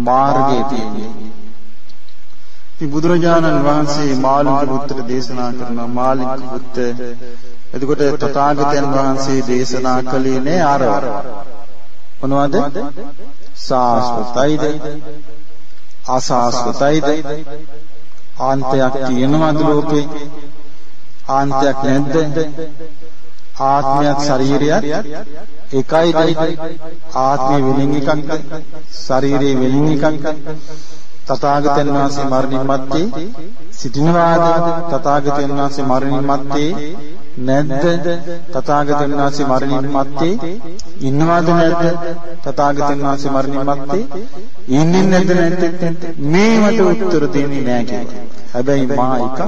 මාර්ගය තියෙන්නේ. ඉතින් බුදුරජාණන් වහන්සේ මාළික පුත්‍ර දේශනා කරන මාළික පුත්‍ර එතකොට තථාගතයන් වහන්සේ දේශනා කළේ නෑ අර මොනවද? සාස්වතයිද? අසාස්වතයිද? ආන්තයක් තියෙනවද ලෝකේ? ආන්තයක් නැද්ද? ආත්මයත් ශරීරයත් එකයිද? ආත්මය වෙනින් එකක්ද? ශරීරය වෙනින් එකක්ද? තථාගතයන් වහන්සේ මරණින් මත්තේ සිටිනවාද තථාගතයන් වහන්සේ මරණින් මත්තේ නැද්ද? තථාගතයන් වහන්සේ මරණින් මත්තේ ඉන්නවද නැද්ද? තථාගතයන් වහන්සේ මරණින් මත්තේ ඉන්නේ නැද්ද නැත්ද මේවට උත්තර දෙන්නේ නැහැ කියලා. හැබැයි මා එකක්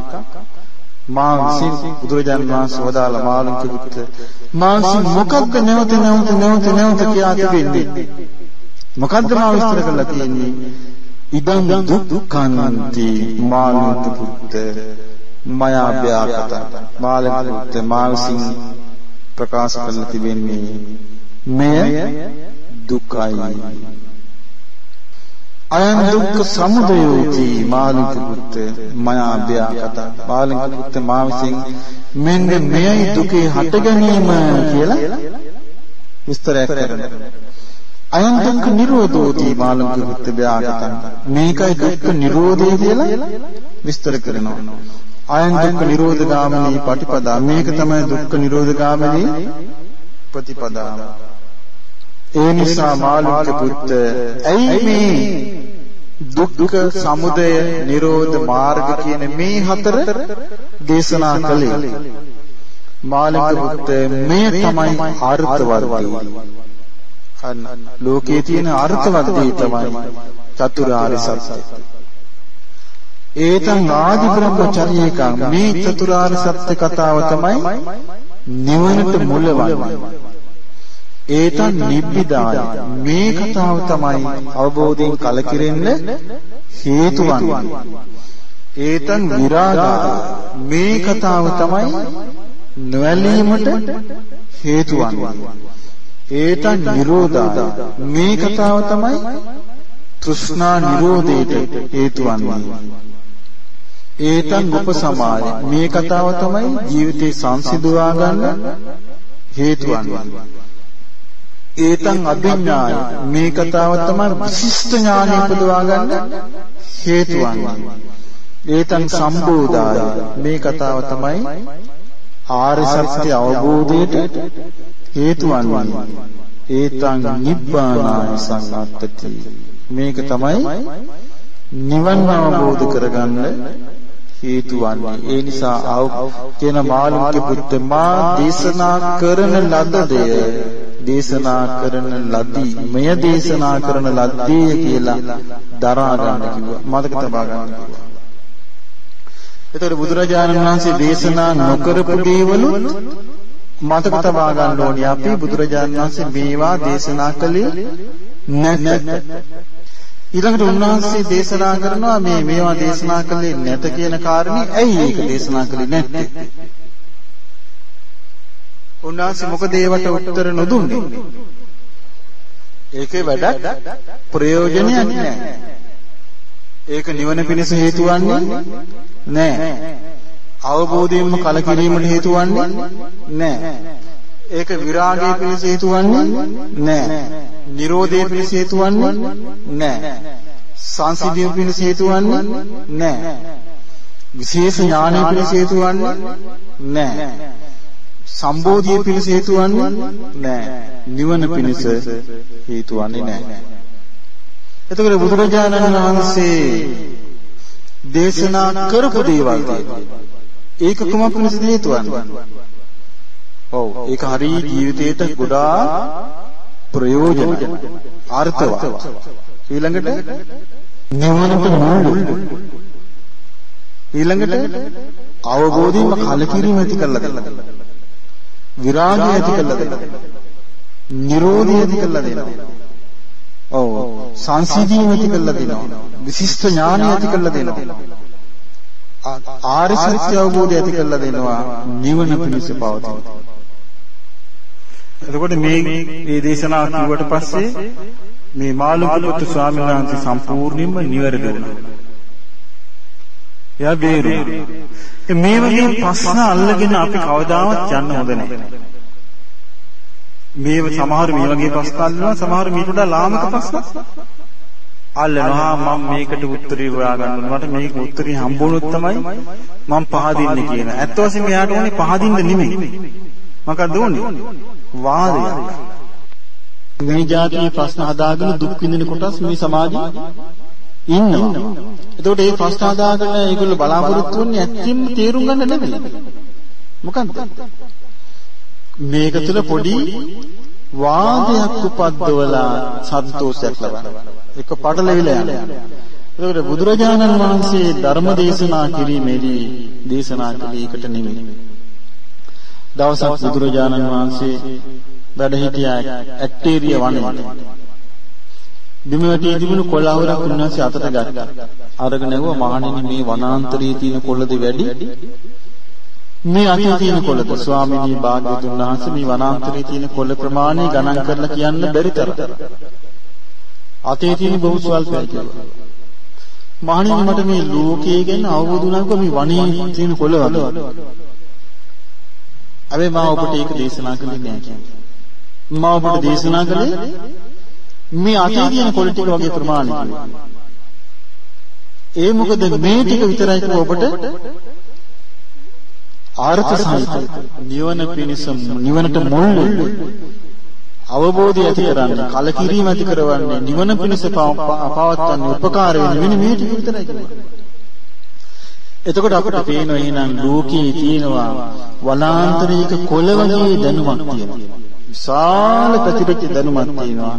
මා විසින් බුදුරජාන් වහන්සේ වදාළ මාළුන්ක පුත්‍ර මා විසින් මොකක්ද නැවත නැවත නැවත නැවත කියා තිබෙන්නේ? මොකද්ද මා විස්තර කරලා තියෙන්නේ? ඉදං දුක්ඛන්ති මාළුන්ක පුත්‍ර මයා ව්‍යාකත මාළුන්ක පුත්‍ර මා විසින් ප්‍රකාශ කරලා තිබෙන්නේ මෙය දුකයි. අයං දුක්ඛ සමුදයෝති මාළික පුත්ත මයාභ්‍යා කතා මාළික පුත්ත මා විසින් මෙන්න මෙයයි දුකේ හට ගැනීම කියලා විස්තරයක් කරනවා. අයං දුක්ඛ නිරෝධෝති මාළික පුත්ත ව්‍යාකතං මේකයි දුක්ඛ නිරෝධය කියලා විස්තර කරනවා. අයං දුක්ඛ නිරෝධ ගාමිනී පටිපදා. මේක තමයි දුක්ඛ නිරෝධ ගාමිනී ප්‍රතිපදාව. ඒ නිසා මාළුක්‍ය පුත්ත ඇයි මේ දුක්ඛ සමුදය නිරෝධ මාර්ග කියන මේ හතර දේශනා කළේ? මාළුක්‍ය පුත්ත මේ තමයි අර්ථවර්ගී අන්න ලෝකයේ තියෙන අර්ථවර්ගී තමයි චතුරාර්ය සත්‍ය. ඒතං ආදි බ්‍රහ්මචර්යයකං මේ චතුරාර්ය සත්‍ය කතාව තමයි නිවනට මුල වන්නේ ඒතන් නිබ්බිදාය. මේ කතාව තමයි අවබෝධයෙන් කලකිරෙන්න හේතු වන්නේ ඒතන් විරාගාය. මේ කතාව තමයි නොඇලීමට හේතු වන්නේ ඒතන් නිරෝධාය. මේ කතාව තමයි තෘෂ්ණා නිරෝධයට හේතු වන්නේ. ඒතන් උපසමාය. මේ කතාව තමයි ජීවිතේ සංසිඳවා ගන්න හේතු වන්නේ. ඒතං අභිඥාය. මේ කතාව තමයි විශිෂ්ට ඥානය උපදවා ගන්න හේතු වන්නේ. ඒතං සම්බෝධාය. මේ කතාව තමයි ආර්ය සත්‍ය අවබෝධයට හේතු වන්නේ. ඒතං නිබ්බානාය සංගතති මේක තමයි නිවන් අවබෝධ කරගන්න හේතු වන්නේ. ඒ නිසා ආව කියන මාළුන්ගේ පුත්ත මා දේශනා කරන ලද දෙය දේශනා කරන ලදී මෙය දේශනා කරන ලද්දේ කියලා දරා ගන්න කිව්වා මතක තබා ගන්න කිව්වා එතකොට බුදුරජාණන් වහන්සේ දේශනා නොකරපු දේවලුත් මතක තබා ගන්න ඕනේ අපි බුදුරජාණන් වහන්සේ මේවා දේශනා කළේ නැත ඊළඟට උන්වහන්සේ දේශනා කරනවා මේ මේවා දේශනා කළේ නැත කියන කාරණේ ඇයි ඒක දේශනා කළේ නැත්තේ උන්වහන්සේ මොකද ඒවට උත්තර නොදුන්නේ? ඒකේ වැඩක් ප්‍රයෝජනයක් නැහැ. ඒක නිවන පිණිස හේතු වන්නේ නැහැ. අවබෝධයෙන්ම කලකිරීමට හේතු වන්නේ නැහැ. ඒක විරාගයේ පිණිස හේතු වන්නේ නැහැ. නිරෝධයේ පිණිස හේතු වන්නේ නැහැ. සංසිද්ධිය පිණිස හේතු වන්නේ නැහැ. විශේෂ ඥානය පිණිස හේතු වන්නේ නැහැ. සම්බෝධිය පිණිස හේතු වන්නේ නැහැ. නිවන පිණිස හේතු වන්නේ නැහැ. එතකොට බුදුරජාණන් වහන්සේ දේශනා කරපු දේවල් ඒක කුමක් පිණිසද හේතු වන්නේ? ඔව් ඒක හරි ජීවිතේට ගොඩාක් ප්‍රයෝජන අර්ථවත්. ඊළඟට නිවනට මුල් ඊළඟට අවබෝධයෙන්ම කලකිරීම ඇති කරලා දෙනවා. විරාගය ඇති කරලා දෙනවා. නිරෝධය ඇති කරලා දෙනවා. ඔව් සංසිධිය ඇති කරලා දෙනවා. විශිෂ්ට ඥානය ඇති කරලා දෙනවා. ආර්ය සත්‍ය අවබෝධය ඇති කරලා දෙනවා නිවන පිණිස පවතින. එතකොට මේ මේ දේශනාව කිව්වට පස්සේ මේ මාළුකුලොත් ස්වාමීන් වහන්සේ සම්පූර්ණයෙන්ම නිවැරදි වුණා. එයා බේරුණා. මේ වගේ ප්‍රශ්න අල්ලගෙන අපි කවදාවත් යන්න හොඳ නැහැ. මේ සමහර මේ වගේ ප්‍රශ්න අල්ලනවා සමහර මීට වඩා ලාමක ප්‍රශ්න අල්ලනවා මම මේකට උත්තරේ හොයාගන්න මට මේක උත්තරේ හම්බුනොත් තමයි මම පහදින්නේ කියන. ඇත්ත වශයෙන්ම එයාට ඕනේ පහදින්න නෙමෙයි. මොකද උනේ? වාදයක්. මේ જાතියේ ප්‍රශ්න හදාගෙන දුක් විඳින කොටස් මේ සමාජෙ ඉන්නවා. එතකොට මේ ප්‍රශ්න හදාගෙන ඒගොල්ලෝ බලාපොරොත්තු වෙන්නේ ඇත්තින්ම තේරුම් ගන්න නෙමෙයි. මොකන්ද? මේක තුළ පොඩි වාදයක් උපද්දවලා සන්තෝෂයක් ලබනවා. එක පටලවිලා යනවා. ඒකට බුදුරජාණන් වහන්සේ ධර්ම දේශනා කිරීමේදී දේශනා කළේ ඒකට නෙමෙයි. දවසක් බුදුරජාණන් වහන්සේ වැඩ හිටියා ඇක්ටේරිය වනයේ. බිම වැටී තිබුණු කොළ අවරක් උන්වහන්සේ අතට ගත්තා. අරගෙන ඇහුවා මහණෙනි මේ වනාන්තරයේ තියෙන කොළද වැඩි? මේ අතේ තියෙන කොළද ස්වාමිනී භාග්‍යතුන් වහන්සේ මේ වනාන්තරයේ තියෙන කොළ ප්‍රමාණය ගණන් කරලා කියන්න බැරි තරම්. අතේ තියෙන බොහෝ ස්වල්පයි කියලා. මහණෙනි මට මේ ලෝකයේ ගැන අවබෝධ වුණාක මේ වනයේ තියෙන කොළ වගේ. අවේ මම ඔබට ඒක දේශනා කළේ නෑ කියන්නේ. මම ඔබට දේශනා කළේ මේ අතේ තියෙන කොළ ටික වගේ ප්‍රමාණයක්. ඒ මොකද මේ ටික විතරයි ඔබට ආර්ථ සහිත නිවන පිණිස නිවනට මුල් අවබෝධය ඇති කරන්නේ කලකිරීම ඇති කරවන්නේ නිවන පිණිස පවත්වන්නේ උපකාර වෙන වෙන මේ ටික විතරයි කියන්නේ. එතකොට අපිට පේනවා එහෙනම් ලෝකයේ තියෙනවා වලාන්තරික කොළ වගේ දැනුමක් තියෙනවා. විශාල ප්‍රතිපත්ති දැනුමක් තියෙනවා.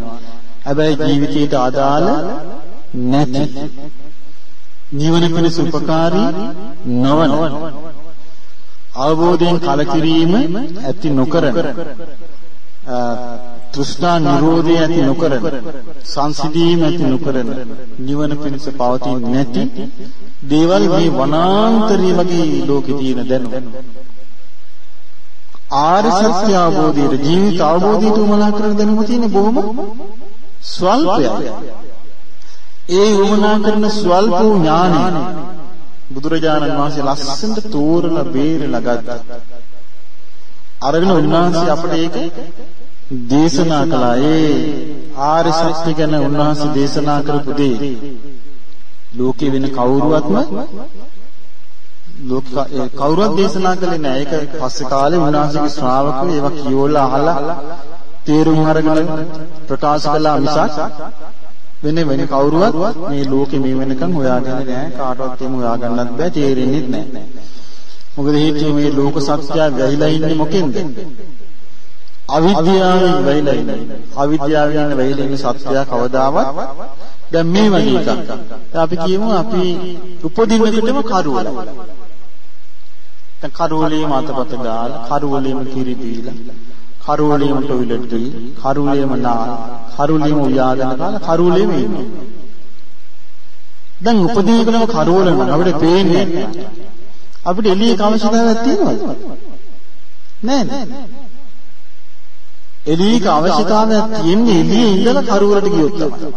හැබැයි ජීවිතයට අදාළ නැති නිවන පිණිස උපකාරී නොවන අවබෝධයෙන් කලකිරීම ඇති නොකරන තෘෂ්ණා නිරෝධය ඇති නොකරන සංසිඳීම ඇති නොකරන නිවන පිණිස පවතින නැති දේවල් මේ වනාන්තරය වගේ ලෝකේ තියෙන දැනුම ආර්ය සත්‍ය අවබෝධයේ ජීවිත අවබෝධයට උමනා කරන දැනුම තියෙන බොහොම ස්වල්පයි ඒ උමනා කරන ස්වල්ප ඥානය බුදුරජාණන් වහන්සේ ලස්සනට තෝරලා බේරලා ගත්තා. අරගෙන උන්වහන්සේ අපිට ඒක දේශනා කළා. ඒ ආර්ය සත්‍ය ගැන උන්වහන්සේ දේශනා කරපු දේ ලෝකේ වෙන කවුරුවත්ම ලෝක කවුරුවත් දේශනා කළේ නැහැ. ඒක පස්සේ කාලේ උන්වහන්සේගේ ශ්‍රාවකයෝ ඒවා කියවලා අහලා තේරුම් අරගෙන ප්‍රකාශ කළා මිසක් වෙන වෙන කවුරුවත් මේ ලෝකෙ මේ වෙනකන් හොයාගන්නේ නැහැ කාටවත් එහෙම හොයාගන්නත් බෑ තේරෙන්නේ නැහැ මොකද හේතුව මේ ලෝක සත්‍යය වැහිලා ඉන්නේ මොකෙන්ද අවිද්‍යාවෙන් වැහිලා ඉන්නේ අවිද්‍යාවෙන් වැහිලා ඉන්න සත්‍යය කවදාවත් දැන් මේ වගේ එකක් අපි කියමු අපි උපදින්නකටම කරුවල දැන් කරුවලේ මාතපත දාලා කරුවලේම කිරි දීලා කරුවලේම ටොයිලට් ගිහින් කරුවලේම නාලා කරුවලේම උයාගෙන කාලා කරුවලේම ඉන්නවා. දැන් උපදීකනම කරුවල නම් අපිට පේන්නේ අපිට එළියක අවශ්‍යතාවයක් තියෙනවද? නෑ නෑ. එළියක අවශ්‍යතාවයක් තියෙන්නේ එළියේ ඉඳලා කරුවලට ගියොත් තමයි.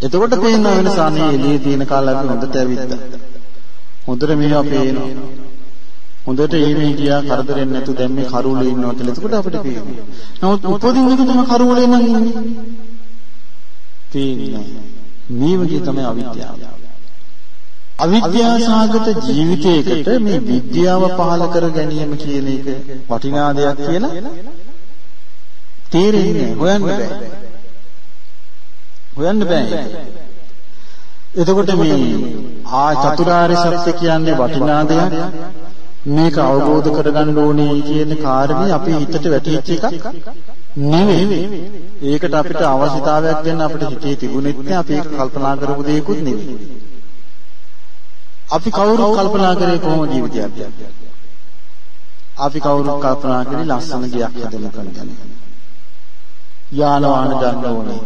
එතකොට පේන වෙනස අනේ එළියේ තියෙන කාලේ අපි හොඳට ඇවිත්තා. හොඳට මේවා පේනවා. හොඳට එහෙම හිටියා කරදරෙන් නැතු දැන් මේ කරුවලේ ඉන්නවා කියලා. එතකොට අපිට පේනවා. නමුත් උපදින විදිහටම කරුවලේ නම් ඉන්නේ. පේන්නේ මේ වගේ තමයි අවිද්‍යාව. අවිද්‍යාසහගත ජීවිතයකට මේ විද්‍යාව පහල කර ගැනීම කියන එක වටිනා දෙයක් කියලා තේරෙන්නේ හොයන්න බෑ. හොයන්න බෑ. එතකොට මේ ආ චතුරාර්ය සත්‍ය කියන්නේ වටිනා දෙයක්. මේක අවබෝධ කරගන්න ඕනේ කියන කාරණේ අපේ හිතට වැටිච්ච එකක් නෙවෙයි. ඒකට අපිට අවශ්‍යතාවයක් ගැන අපිට හිතේ තිබුණෙත් නෑ. අපි ඒක කල්පනා කරපු දෙයක්ුත් නෙවෙයි. අපි කවුරුත් කල්පනා කරේ කොහොම ජීවිතයක් අපි කවුරුත් කල්පනා කරේ ලස්සන ගයක් හදන්න කන්දන. යාන වාහන ගන්න ඕනේ.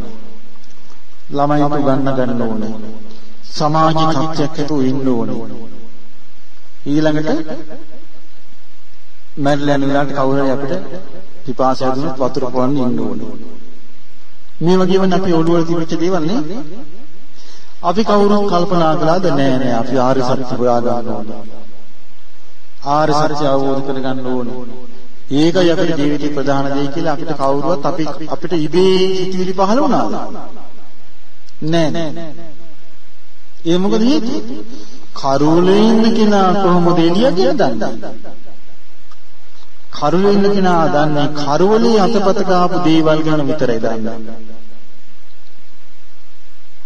ළමයින්ට ගන්න ගන්න ඕනේ. සමාජ තත්ත්වයක් ඇතුව ඉන්න ඕනේ. ඊළඟට මැරිලා යන වෙලාවට කවුරු හරි අපිට පිපාසය දුන්නොත් වතුර පොවන්න ඉන්න ඕනේ. මේ වගේම අපි ඔළුවල තිබිච්ච දේවල් නේ. අපි කවුරුත් කල්පනා කළාද නෑ නෑ අපි ආර්ය සත්‍ය හොයා ගන්න ඕනේ. ආර්ය සත්‍ය අවබෝධ කරගන්න ඕනේ. ඒකයි අපේ ජීවිතේ ප්‍රධාන දේ කියලා අපිට කවුරුවත් අපි අපිට ඉබේ සිතුවිලි පහළ වුණාද? නෑ නෑ. ඒ මොකද හේතුව? කරුවලේ ඉන්න කෙනා කොහොමද එළියට යන්නේ? කරුවේ ඉන්න කෙනා දන්නේ කරුවලේ අතපත ගාපු දේවල් ගැන විතරයි දන්නේ.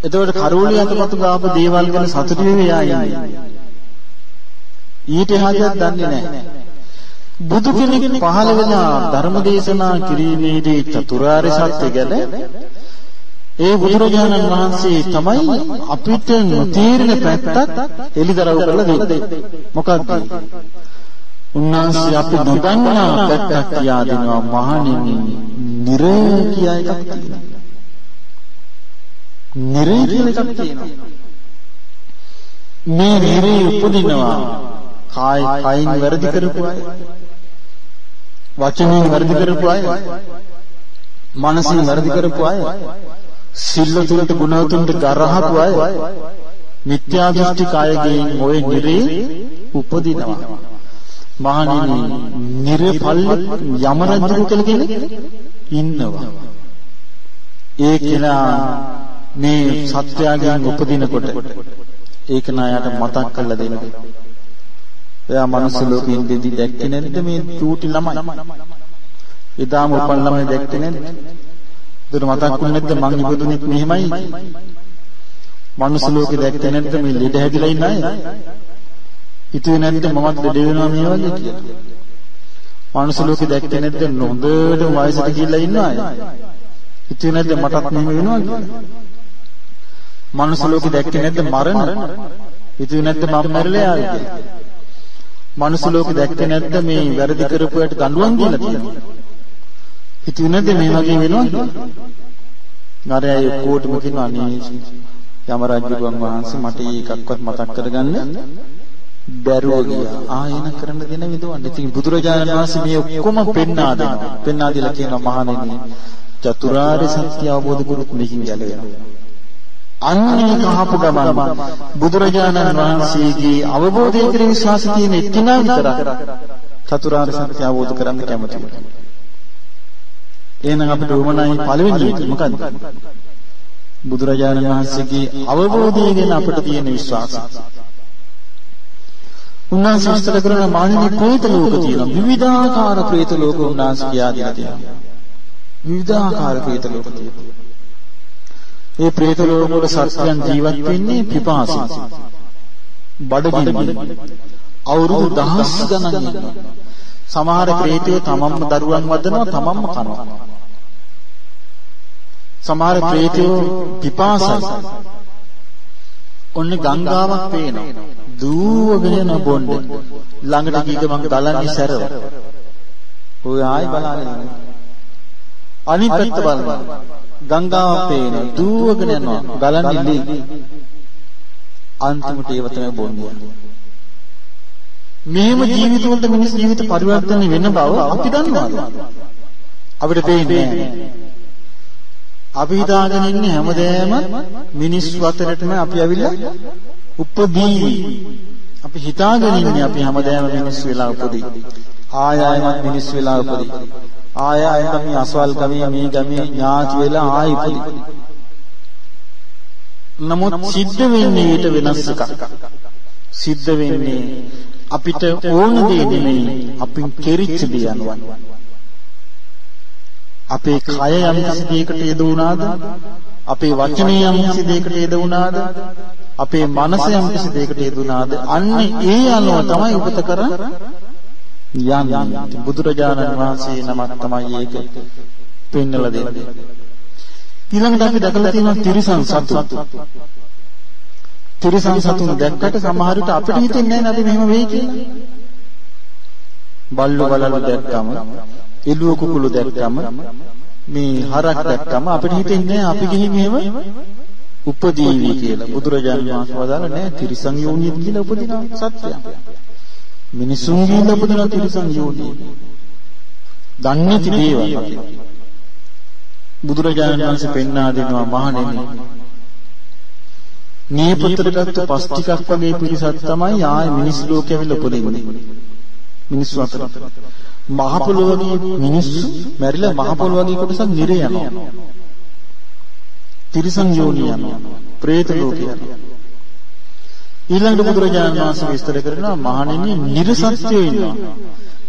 එතකොට කරුවලේ අතපත ගාපු දේවල් ගැන සතුටු වෙවි ආයේ. ඊට එහාට දන්නේ නැහැ. බුදු කෙනෙක් පහළ වෙලා ධර්ම දේශනා කිරීමේදී චතුරාර්ය සත්‍ය ගැන ඒ බුදුරජාණන් වහන්සේ තමයි අපිට නොතේරෙන පැත්තක් එලිදරව් කරලා දෙන්නේ. මොකක්ද? උන්වහන්සේ අපි නොදන්නා පැත්තක් කියා දෙනවා මහණෙනි. නිරය කියා එකක් තියෙනවා. නිරය කියලා එකක් තියෙනවා. මේ නිරය උපදිනවා කාය කයින් වැරදි කරපු අය. වචනෙන් වැරදි කරපු අය. මනසින් වැරදි කරපු අය. සිල්ලතුන්ට ගුණවතුන්ට ගරහපු අය මිත්‍යා දෘෂ්ටි කායයෙන් ඔය නිරේ උපදිනවා මහණෙනි නිරපල්ල යම රජු කියලා කෙනෙක් ඉන්නවා ඒ කෙනා මේ සත්‍යයෙන් උපදිනකොට ඒක නායට මතක් කරලා දෙනවා එයා මනුස්ස ලෝකෙ ඉඳිදි දැක්කේ නැද්ද මේ චූටි ළමයි එදාම උපන් ළමයි දැක්කේ නැද්ද දුර මතක් වුනේ නැද්ද මං ඉපදුනේ මෙහෙමයි? මනුස්ස ලෝකේ දැක්කේ නැද්ද මේ ලෙඩ හැදිලා ඉන්න අය? හිතුවේ නැද්ද මමත් ලෙඩ වෙනවා මේ වගේ කියලා? මනුස්ස ලෝකේ දැක්කේ නැද්ද නොදොඩ වයසට ගිහිල්ලා ඉන්න අය? හිතුවේ නැද්ද මටත් මෙහෙම වෙනවා කියලා? මනුස්ස ලෝකේ දැක්කේ නැද්ද මරණ? හිතුවේ නැද්ද මම මැරෙලා යාවි කියලා? මනුස්ස ලෝකේ දැක්කේ නැද්ද මේ වැරදි කරපු අයට දඬුවම් දීලා තියෙනවා? හිතුවේ නැද්ද මේ වගේ වෙනවා කියලා? නරයයි ඔක්කොටම කියනවා අනේ යම රජුගන් වහන්සේ මට ඒකක්වත් මතක් කරගන්න බැරුව ගියා. ආයෙන කරන්න දෙන විදවන්න. ඉතින් බුදුරජාණන් වහන්සේ මේ ඔක්කොම පෙන්වා දෙනවා. පෙන්වා දීලා කියනවා මහණෙනි චතුරාර්ය සත්‍ය අවබෝධ කරුත් මේකින් ගැලවෙනවා. අන්නේ කහපු ගමන් බුදුරජාණන් වහන්සේගේ අවබෝධය කෙරෙහි විශ්වාස තියෙන එක්කෙනා විතරක් චතුරාර්ය සත්‍ය අවබෝධ කරගන්න කැමතියි. එහෙනම් අපිට උමනායි පළවෙනි එක මොකද්ද? බුදුරජාණන් වහන්සේගේ අවබෝධය ගැන අපිට තියෙන විශ්වාසය. උන්වහන්සේ විස්තර කරන මානිනී ප්‍රේත ලෝක තියෙනවා. විවිධාකාර ප්‍රේත ලෝක උන්වහන්සේ කියා දීලා තියෙනවා. විවිධාකාර ප්‍රේත ලෝක තියෙනවා. ඒ പ്രേත ලෝක වල සත්‍යයන් ජීවත් වෙන්නේ පිපාසෙන්. බඩගින්න. අවුරුදු දහස් ගණන් ඉන්නවා. සමහර ප්‍රේතයෝ තමන්ම දරුවන් වදනවා තමන්ම කනවා. සමහර ප්‍රේතයෝ පිපාසයි. ඔන්න ගංගාවක් පේනවා. දූවගෙන යන බොණ්ඩ. ළඟට ගිහින් මං ගලන්නේ සැරව. ඔය ආයි බලාගෙන ඉන්නේ. අනිත් පැත්ත බලනවා. ගංගාවක් පේනවා. දූවගෙන යනවා. ගලන්නේ ලී. අන්තිමට ඒව තමයි බොන්නේ. මෙහෙම ජීවිතවලට මිනිස් ජීවිත පරිවර්තන වෙන බව අපි දන්නවාද? අපිට පේන්නේ අපි හිතාගෙන ඉන්නේ හැමදේම මිනිස්සු අතරටම අපි ඇවිල්ලා උපදී. අපි හිතාගෙන ඉන්නේ අපි හැමදේම මිනිස්සු වෙලා උපදී. ආය ආයමත් මිනිස්සු වෙලා උපදී. ආය ආයම මේ අසවල් ගමේ මේ ගමේ ඥාති වෙලා ආයි උපදී. නමුත් සිද්ධ වෙන්නේ ඊට වෙනස් එකක්. සිද්ධ වෙන්නේ අපිට ඕන දේ නෙමෙයි අපින් කෙරිච්ච දේ යනවා. අපේ කය යම් කිසි දෙයකට යෙදුණාද? අපේ වචනේ යම් කිසි දෙයකට යෙදුණාද? අපේ මනස යම් කිසි දෙයකට යෙදුණාද? අන්නේ ඒ අනුව තමයි උපත කර යන්නේ. බුදුරජාණන් වහන්සේ නමක් තමයි ඒක පෙන්වලා දෙන්නේ. ඊළඟට අපි දැකලා තියෙනවා තිරිසන් සතු. තිරිසන් සතුන් දැක්කට සමහර විට අපිට හිතෙන්නේ නැහැ අපි මෙහෙම වෙයි කියලා. බල්ලු බලලු දැක්කම, එළුව කුකුළු දැක්කම, මේ හරක් දැක්කම අපිට හිතෙන්නේ අපි ගිහින් මෙහෙම උපදීවි කියලා. බුදුරජාණන් වහන්සේ වදාළ නෑ තිරිසන් යෝනියෙත් කියලා උපදිනවා සත්‍යය. මිනිසුන් ගිහින් උපදින තිරිසන් යෝනිය. දන්නේ තිබේවා. බුදුරජාණන් වහන්සේ පෙන්වා දෙනවා මහණෙනි මේ පුත්‍රටත් පස් ටිකක් වගේ පිරිසක් තමයි ආයේ මිනිස් ලෝකෙ ඇවිල්ලා උපදින්නේ. මිනිස්සු අතර. මහ පොළොවගේ මිනිස්සු මැරිලා මහ පොළොවගේ කොටසක් නිරේ යනවා. තිරිසන් යෝනිය යනවා. പ്രേත ලෝකය යනවා. ඊළඟට බුදුරජාණන් වහන්සේ විස්තර කරනවා මහණෙනි නිර්සත්‍යය ඉන්නවා.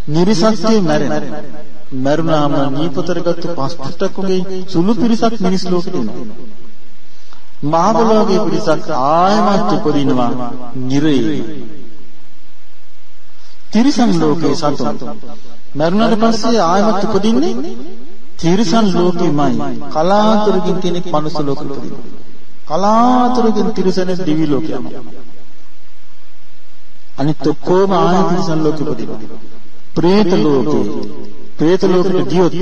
නිර්සත්‍යය මැරෙන. මරුණාම නීපතරගත්තු පස්පටකගේ සුළු පිරිසක් මිනිස් ලෝකෙට එනවා. මහ පොළොවේ පිරිසක් ආයමත් උපදිනවා නිරේ. තිරිසන් ලෝකේ සතුන්. මරුණාට පස්සේ ආයමත් උපදින්නේ තිරිසන් ලෝකෙමයි. කලාතුරකින් කෙනෙක් මනුස්ස ලෝකෙට උපදිනවා. කලාතුරකින් තිරිසන දිවි ලෝකයම. අනිත් ඔක්කොම ආයතන ලෝකෙ උපදිනවා. പ്രേත ලෝකේ പ്രേත ලෝකෙට ගියොත්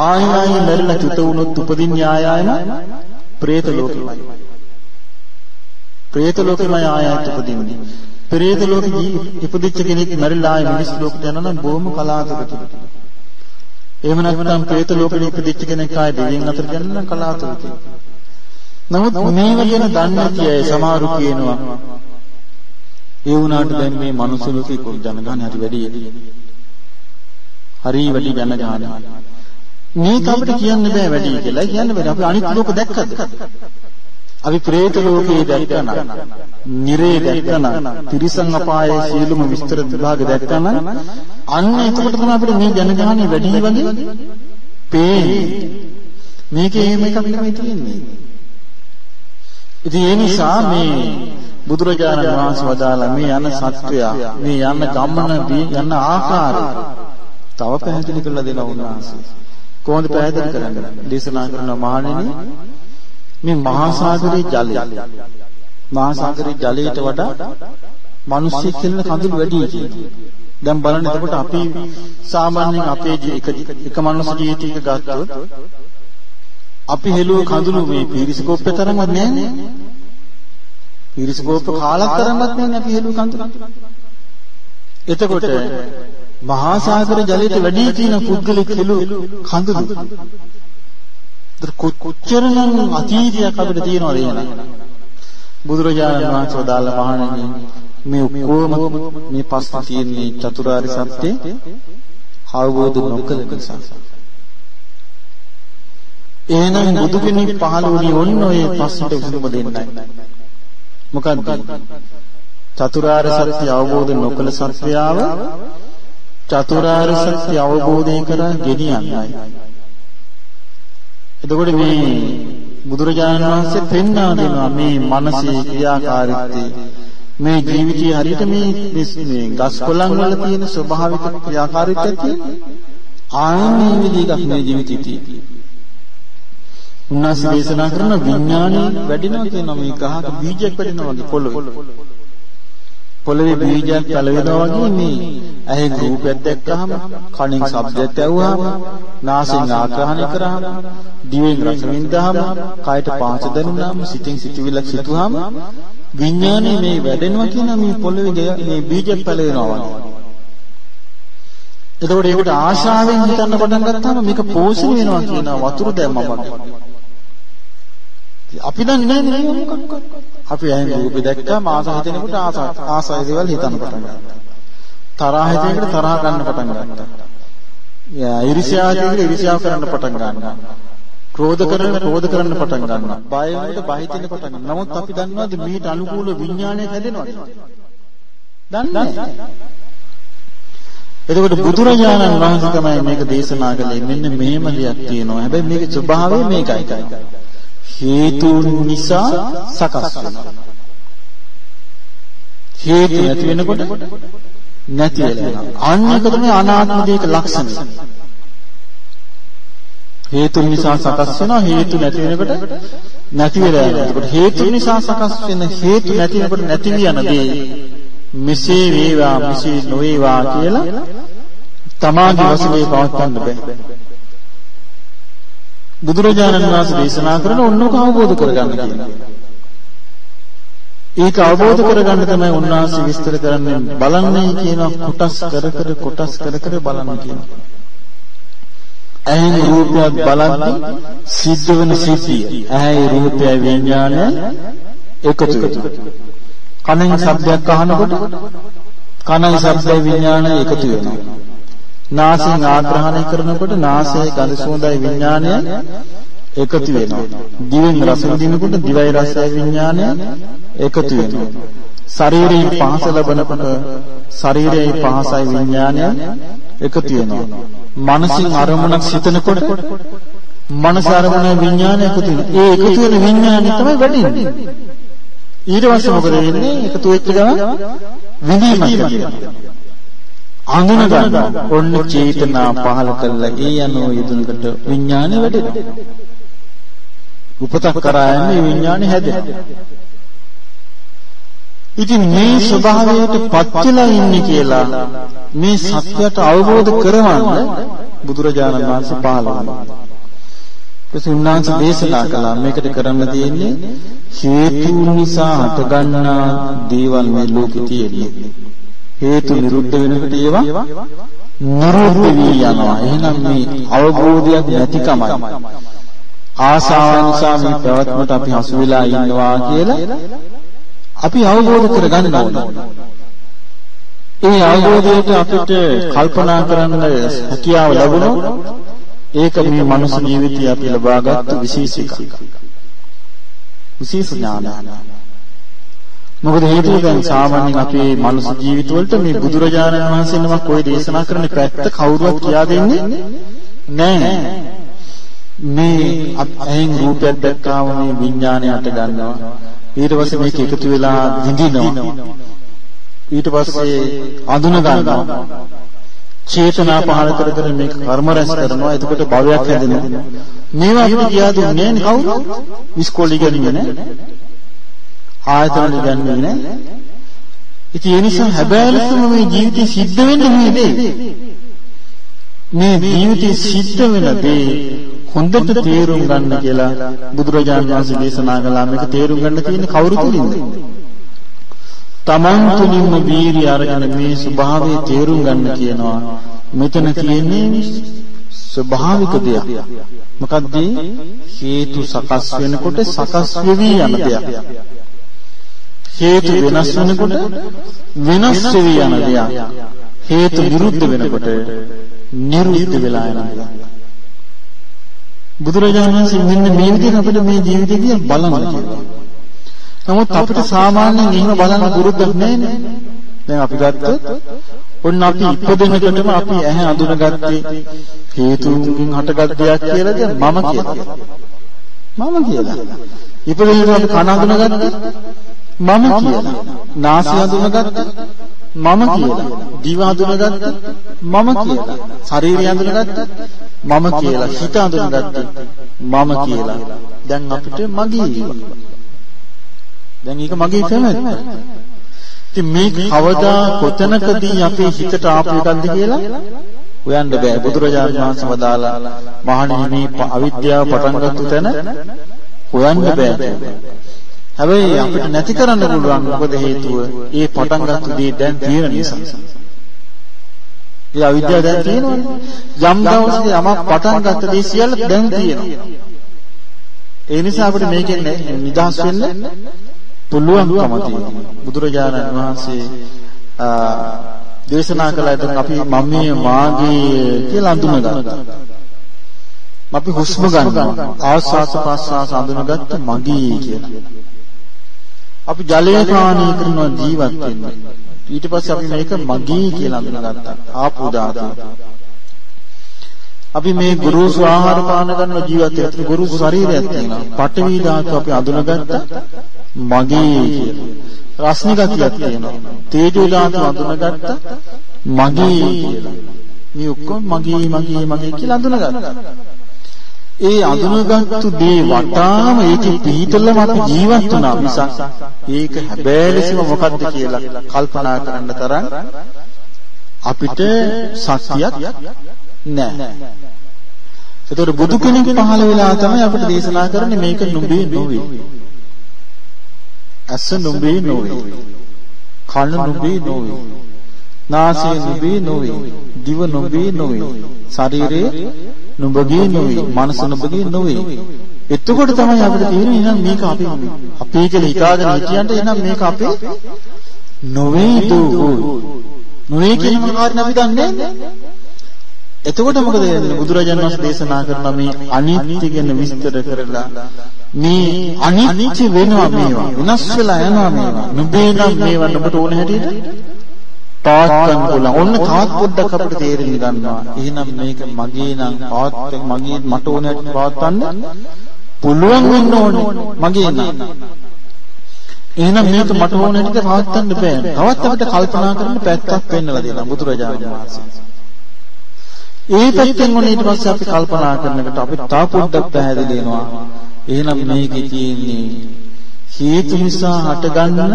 ආයයයි මැරිලා චුත වුණොත් උපදින්නේ ආයයම പ്രേත ලෝකෙමයි. പ്രേත ලෝකෙමයි ආයයත් උපදින්නේ. പ്രേත ලෝකෙ ඉපදිච්ච කෙනෙක් මැරිලා ආය මිනිස් ලෝකෙට යනවා නම් බොහොම කලාතුරකින්. එහෙම නැත්නම් പ്രേත ලෝකෙ ඉපදිච්ච කෙනෙක් ආය දෙවියන් අතර යනවා නම් කලාතුරකින්. නමුත් මේව ගැන දන්නේ කියයි සමහරු කියනවා ඒ වුණාට දැන් මේ මනුස්ස ලෝකේ කො ජනගහන හරි වැඩි. හරි වැඩි ජනගහන මේක අපිට කියන්න බෑ වැඩි කියලා. කියන්න බෑ. අපි අනිත් ලෝක දැක්කද? අපි പ്രേත ලෝකේ දැක්කන නිරේ දැක්කන තිරිසන් අපායේ සියලුම විස්තර විභාග දැක්කන අන්න එතකොට තමයි අපිට මේ ජනගහනේ වැඩි වගේ පේන්නේ. මේකේ එහෙම එකක් නෙමෙයි තියෙන්නේ. ඉතින් ඒ නිසා මේ බුදුරජාණන් වහන්සේ වදාලා මේ යන සත්වයා මේ යන ගමන යන ආකාරය තව පැහැදිලි කරලා දෙනවා උන්වහන්සේ. කොහොමද පැහැදිලි කරන්නේ? දේශනා කරන මහණෙනි මේ මහා සාගරයේ ජලය මහා සාගරයේ ජලයට වඩා මිනිස්සු කෙල්ල කඳුළු වැඩි කියනවා. දැන් බලන්න එතකොට අපි සාමාන්‍යයෙන් අපේ එක එක මනුස්ස ජීවිතයක ගත්තොත් අපි හෙළුව කඳුළු මේ පීරිසිකෝප්පේ තරම්වත් නැහැ පීරිසිකෝප්ප කාලක් තරම්වත් නැහැ අපි හෙළුව කඳුළු. එතකොට මහා සාගර ජලයට වැඩි තියෙන පුද්ගලික හෙළු කඳුළු. කොච්චරනම් අතීතයක් අපිට තියෙනවද එහෙනම්? බුදුරජාණන් වහන්සේ වදාළ මහණෙනි මේ ඔක්කොම මේ පස්ස තියෙන්නේ චතුරාර්ය සත්‍ය අවබෝධ නොකළ නිසා. එහෙනම් බුදු කෙනෙක් පහළ වුණේ ඔන්න ඔය ප්‍රශ්නට විසඳුම දෙන්නයි. මොකද්ද? චතුරාර්ය සත්‍ය අවබෝධ නොකළ සත්‍යාව චතුරාර්ය සත්‍ය අවබෝධය කරා ගෙනියන්නයි. එතකොට මේ බුදුරජාණන් වහන්සේ පෙන්වා දෙනවා මේ මනසේ ක්‍රියාකාරීත්වය මේ ජීවිතයේ හරියට මේ මේ ගස් කොළන් වල තියෙන ස්වභාවික ක්‍රියාකාරීත්වය තියෙන්නේ ආන්නේ විදිහක් මේ ජීවිතයේ තියෙන්නේ. උන්වහන්සේ දේශනා කරන විඥානය වැඩිනවා කියනවා මේ ගහක බීජයක් වැඩිනවා වගේ පොළොවේ. පොළොවේ බීජයක් පැලවෙනවා වගේ මේ ඇහෙන් රූපයක් දැක්කහම, කනින් ශබ්දයක් ඇහුවාම, නාසයෙන් ආග්‍රහණය කරාම, දිවෙන් රස විඳාම, කයට පහස දැනුණාම, සිතින් සිතුවිල්ලක් සිතුවාම විඥානය මේ වැඩෙනවා කියන මේ පොළොවේ මේ බීජයක් පැලවෙනවා වගේ. එතකොට ඒකට ආශාවෙන් හිතන්න පටන් ගත්තාම මේක පෝෂණය වෙනවා කියන වතුර දැම්මම අපි දන්නේ නැහැ මොකක්ද? අපි ඇහෙන් රූපේ දැක්කම ආස හිතෙනකොට ආස ආසය දේවල් හිතන්න පටන් ගන්නවා තරහ හිතෙනකොට තරහ ගන්න පටන් ගන්නවා ඊර්ෂ්‍යා හිතෙනකොට ඊර්ෂ්‍යා කරන්න පටන් ගන්නවා. ක්‍රෝධ කරන ක්‍රෝධ කරන්න පටන් ගන්නවා. බය වෙනකොට බය හිතෙන්න පටන් ගන්නවා. නමුත් අපි දන්නවද මීට අනුකූල විඥානයක් හැදෙනවද? දන්නේ එතකොට බුදුරජාණන් වහන්සේ තමයි මේක දේශනා කළේ. මෙන්න මෙහෙම දෙයක් තියෙනවා. හැබැයි මේකේ ස්වභාවය මේකයි. හේතුන් නිසා සකස් වෙනවා. හේතු නැති වෙනකොට නැති වෙනවා. අන්න ඒක තමයි අනාත්ම දෙයක ලක්ෂණය. හේතුන් නිසා සකස් වෙනවා හේතු නැති වෙනකොට නැති වෙලා යනවා. එතකොට හේතු නිසා සකස් වෙන හේතු නැති වෙනකොට නැති යන දේ මෙසේ වේවා මෙසේ නොවේවා කියලා තමාගේ වශයෙන් පවත්වන්න බෑ. බුදුරජාණන් වහන්සේ දේශනා කරන ඕනක අවබෝධ කරගන්න කියනවා. ඒක අවබෝධ කරගන්න තමයි උන්වහන්සේ විස්තර කරන්නේ බලන්නේ කියන කොටස් කර කර කොටස් කර කර බලන්න කියනවා. ඇහෙන් රූපයක් බලද්දී සිද්ධ වෙන සිද්ධිය ඇහැයි රූපය විඥානය එකතු වෙනවා. කනෙන් ශබ්දයක් අහනකොට කනයි ශබ්දයි විඥානය එකතු වෙනවා. නාසයෙන් ආග්‍රහණය කරනකොට නාසයේ ගඳ සුවඳයි විඥානය එකතු වෙනවා. දිවෙන් රස විඳිනකොට දිවයි රසයි විඥානය එකතු වෙනවා. ශරීරයෙන් පහස ලැබනකොට ශරීරයේ පහසයි විඥානය එකතු වෙනවා. මනසින් අරමුණක් සිතනකොට මනස අරමුණ විඥානය එකතු වෙනවා. ඒ එකතු වෙන විඥානය තමයි වැඩින්නේ. ඊට පස්සේ මොකද වෙන්නේ? එකතු වෙච්ච ගමන් විඳීමක් තියෙනවා. අඳුන ගන්න ඔන්න චේතනා පහල කළා ඒ යනෝ යෙදුනකට විඥානය වැඩෙනවා. උපතක් කරා යන්නේ විඥානය හැදෙනවා. ඉතින් මේ ස්වභාවයට පත් වෙලා ඉන්නේ කියලා මේ සත්‍යයට අවබෝධ කරවන්න බුදුරජාණන් වහන්සේ පහළ වුණා. ඊට උන්වහන්සේ දේශනා කළා මේකට කරන්න තියෙන්නේ හේතු නිසා හටගන්නා දේවල් මේ ලෝකේ තියෙන්නේ. හේතු නිරුද්ධ වෙනකොට ඒවා නිරුද්ධ වී යනවා. එහෙනම් මේ අවබෝධයක් නැතිකමයි. ආසාව නිසා මේ පැවැත්මට අපි හසු වෙලා ඉන්නවා කියලා අපි අවබෝධ කරගන්න ඕනේ. ඒ අවබෝධයට අපිට කල්පනා කරන්න හැකියාව ලැබුණොත් ඒක මේ මනුස්ස ජීවිතය අපි ලබාගත් විශේෂ එකක්. විශේෂ ඥානය. මොකද හේතුව දැන් සාමාන්‍යයෙන් අපේ මනුස්ස ජීවිතවලට මේ බුදුරජාණන් වහන්සේ නමක් ওই දේශනා කරන පැත්ත කවුරුවත් කියා දෙන්නේ නැහැ. මේ ඇහෙන් රූපයක් දැක්කාම මේ විඥානය අට ගන්නවා. ඊට පස්සේ මේක එකතු වෙලා විඳිනවා. ඊට පස්සේ අඳුන ගන්නවා. චේතනා පහල කර කර මේක කර්ම රැස් කරනවා. එතකොට භවයක් හැදෙනවා. මේවා අපිට කියා දුන්නේ නැහැ කවුරු? ඉස්කෝලේ ඉගෙනන්නේ නැහැ. ආයතන ඉගෙනන්නේ නැහැ. ඉතින් ඒ නිසා හැබෑලෙසම මේ ජීවිතේ සිද්ධ වෙන්නේ මේ දේ. මේ ජීවිතේ සිද්ධ වෙන දේ හොඳට තේරුම් ගන්න කියලා බුදුරජාණන් වහන්සේ දේශනා කළා මේක තේරුම් ගන්න තියෙන්නේ කවුරු තුලින්ද? තමන් තුලින්ම වීර්ය අරගෙන මේ ස්වභාවය තේරුම් ගන්න කියනවා. මෙතන තියෙන්නේ ස්වභාවික දෙයක්. මොකද්ද? හේතු සකස් වෙනකොට සකස් වෙවි යන දෙයක්. හේතු වෙනස් වෙනකොට වෙනස් වෙවි යන දෙයක්. හේතු විරුද්ධ වෙනකොට නිරුද්ධ වෙලා යන දෙයක්. බුදුරජාණන් වහන්සේ මෙන්න මේ විදිහට අපිට මේ ජීවිතය දිහා බලන්න කියනවා. නමුත් අපිට සාමාන්‍යයෙන් එහෙම බලන්න පුරුද්දක් නැහැ දැන් අපි ගත්තොත් ඔන්න අපි ඉපදෙනකොටම අපි ඇහැ අඳුනගත්තේ හේතුන්ගෙන් හටගත් දෙයක් කියලාද මම කියලා. මම කියලා. ඉපදෙනකොට අපි කන අඳුනගත්තේ මම කියලා. නාසය අඳුනගත්තේ මම කියලා. දිව අඳුනගත්තේ මම කියලා. ශරීරය අඳුනගත්තේ මම කියලා. හිත අඳුනගත්තේ මම කියලා. දැන් අපිට මගේ දැන් ඒක මගේ කැමැත්ත. ඉතින් මේ කවදා කොතනකදී අපේ හිතට ආපු එකක්ද කියලා හොයන්න බෑ. බුදුරජාණන් වහන්සේ වදාලා මහණෙනි මේ අවිද්‍යාව පටන් ගත්ත තැන හොයන්න බෑ. හැබැයි අපිට නැති කරන්න පුළුවන් මොකද හේතුව? ඒ පටන් ගත්ත දේ දැන් තියෙන නිසා. ඒ අවිද්‍යාව දැන් තියෙනවනේ. යම් දවසක යමක් පටන් ගත්ත දේ සියල්ල දැන් තියෙනවා. ඒ නිසා අපිට මේකෙන් නිදහස් වෙන්න පුළුවන්කම තියෙනවා. බුදුරජාණන් වහන්සේ දේශනා කළා දැන් අපි මම්මිය මාගේ කියලා අඳුනගත්තා. අපි හුස්ම ගන්නවා ආස්වාස ප්‍රස්වාස අඳුනගත්ත මගේ කියලා. අපි ජලය පානය කරනවා ජීවත් වෙන්න. ඊට පස්සේ අපි මේක මගේ කියලා අඳුනගත්තා. ආපෝ ධාතුව. අපි මේ ගුරුසු ආහාර පාන ගන්න ජීවත් වෙන ගුරුසු ශරීරයක් තියෙනවා. පඨවි ධාතුව අපි අඳුනගත්තා මගේ කියලා. රස්නි ගතියක් තියෙනවා. තේජෝ ධාතුව අඳුනගත්තා මගේ කියලා. මේ ඔක්කොම මගේ මගේ මගේ කියලා අඳුනගත්තා. ඒ අඳුනගත්තු දේ වටාම ඒකේ පිහිටලම අපි ජීවත් වුණා මිසක් ඒක හැබෑලෙසම මොකද්ද කියලා කල්පනා කරන්න තරම් අපිට ශක්තියක් නැහැ. ඒතකොට බුදු කෙනෙක් පහළ වෙලා තමයි අපිට දේශනා කරන්නේ මේක නුඹේ නොවේ. ඇස නුඹේ නොවේ. කන නුඹේ නොවේ. නාසය නුඹේ නොවේ. දිව නුඹේ නොවේ. ශරීරයේ නුඹගේ නොවේ. මනස නුඹගේ නොවේ. එතකොට තමයි අපිට තේරෙන්නේ එහෙනම් මේක අපි අපේ කියලා හිතාගෙන හිටියන්ට එහෙනම් මේක අපේ නොවේ දෝ. නොවේ කියන මොනවාරින් අපි දන්නේ එතකොට මොකද වෙන්නේ බුදුරජාණන් වහන්සේ දේශනා කරන මේ අනිත්‍ය ගැන විස්තර කරලා මේ අනිත්‍ය වෙනවා මේවා වෙනස් වෙලා යනවා මේවා නුඹේ නම් මේවා නුඹට ඕන හැටියට පවත්වන්න පුළුවන්. ඔන්න තවත් පොඩ්ඩක් අපිට තේරෙන්න ගන්නවා. එහෙනම් මේක මගේ නම් පවත් මගේ මට ඕන හැටියට පවත්වන්න පුළුවන් වෙන්න ඕනේ. මගේ නම්. එහෙනම් මේක මට ඕන හැටියට පවත්වන්න බෑ. තවත් අපිට කල්පනා කරන්න පැත්තක් වෙන්නලා දෙනවා බුදුරජාණන් වහන්සේ. ඒ පැත්තෙන් ඔන්න ඊට පස්සේ අපි කල්පනා කරනකොට අපිට තව පොඩ්ඩක් පැහැදිලි වෙනවා. එහෙනම් මේකේ තියෙන්නේ හේතු නිසා හටගන්න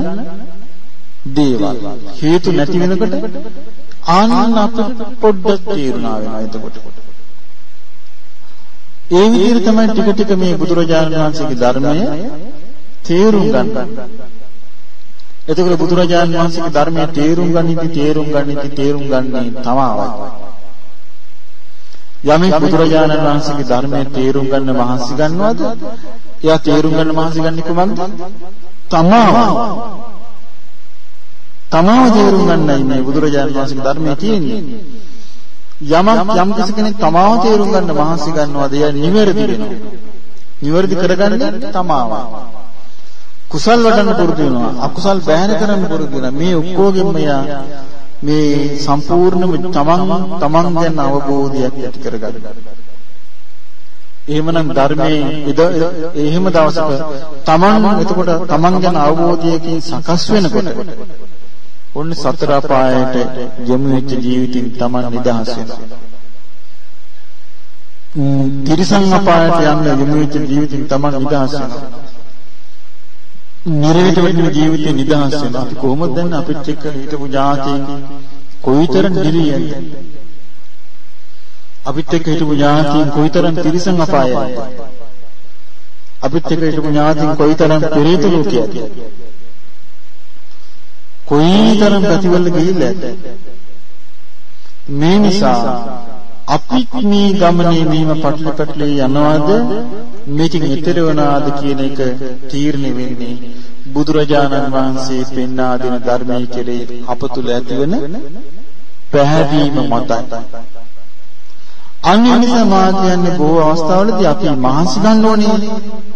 දේවල්. හේතු නැති වෙනකොට ආනන්න අපිට පොඩ්ඩක් තීරණා වෙනවා එතකොට. ඒ විදිහට තමයි ටික ටික මේ බුදුරජාණන් වහන්සේගේ ධර්මය තේරුම් ගන්න. එතකොට බුදුරජාණන් වහන්සේගේ ධර්මයේ තේරුම් ගනිද්දි තේරුම් ගනිද්දි තේරුම් ගන්නේ තමාවයි. යමෙක් බුදුරජාණන් වහන්සේගේ ධර්මයේ තේරුම් ගන්න මහන්සි ගන්නවද? එයා තේරුම් ගන්න මහන්සි ගන්නේ කොහොමද? තමාවයි. තමාව තේරුම් ගන්නයි මේ බුදුරජාණන් වහන්සේගේ ධර්මයේ තියෙන්නේ. යමක් යම් කෙනෙක් තමාව තේරුම් ගන්න මහන්සි ගන්නවද එයා නිවැරදි වෙනවා. නිවැරදි කරගන්නේ තමාවයි. කුසල් වඩන්න පුරුදු වෙනවා. අකුසල් බැහැර කරන්න පුරුදු වෙනවා. මේ ඔක්කොගෙම යා මේ සම්පූර්ණම තමන් තමන් ගැන අවබෝධයක් ඇති කරගන්න. එහෙමනම් ධර්මයේ ඉද එහෙම දවසක තමන් එතකොට තමන් ගැන අවබෝධයකින් සකස් වෙනකොට ඔන්න සතර අපායට යොමු වෙච්ච ජීවිතින් තමන් නිදහස් වෙනවා. තිරිසන් අපායට යන්න යොමු වෙච්ච ජීවිතින් තමන් නිදහස් වෙනවා. නිරේත වෙන ජීවිතේ නිදහස් වෙනවා. අපි කොහොමද දැන් අපිට එක්ක හිටපු ඥාතීන් කොයිතරම් නිරියද? අපිත් එක්ක හිටපු ඥාතීන් කොයිතරම් තිරිසන් අපායද? අපිත් එක්ක හිටපු ඥාතීන් කොයිතරම් පෙරේත ලෝකයේද? කොයිතරම් ප්‍රතිවල ගිහිල්ලාද? මේ නිසා අපි මේ ගමනේ මෙහිම පටල පටල යනවාද මේකෙන් ඈතර වනාද කියන එක තීරණය වෙන්නේ බුදුරජාණන් වහන්සේ පෙන්වා දෙන ධර්මයේ කෙරෙහි අප තුල ඇතිවන පැහැදීම මතයි. අනිත් නිසා මා කියන්නේ බොහෝ අවස්ථාවලදී අපි මහන්සි ගන්න ඕනේ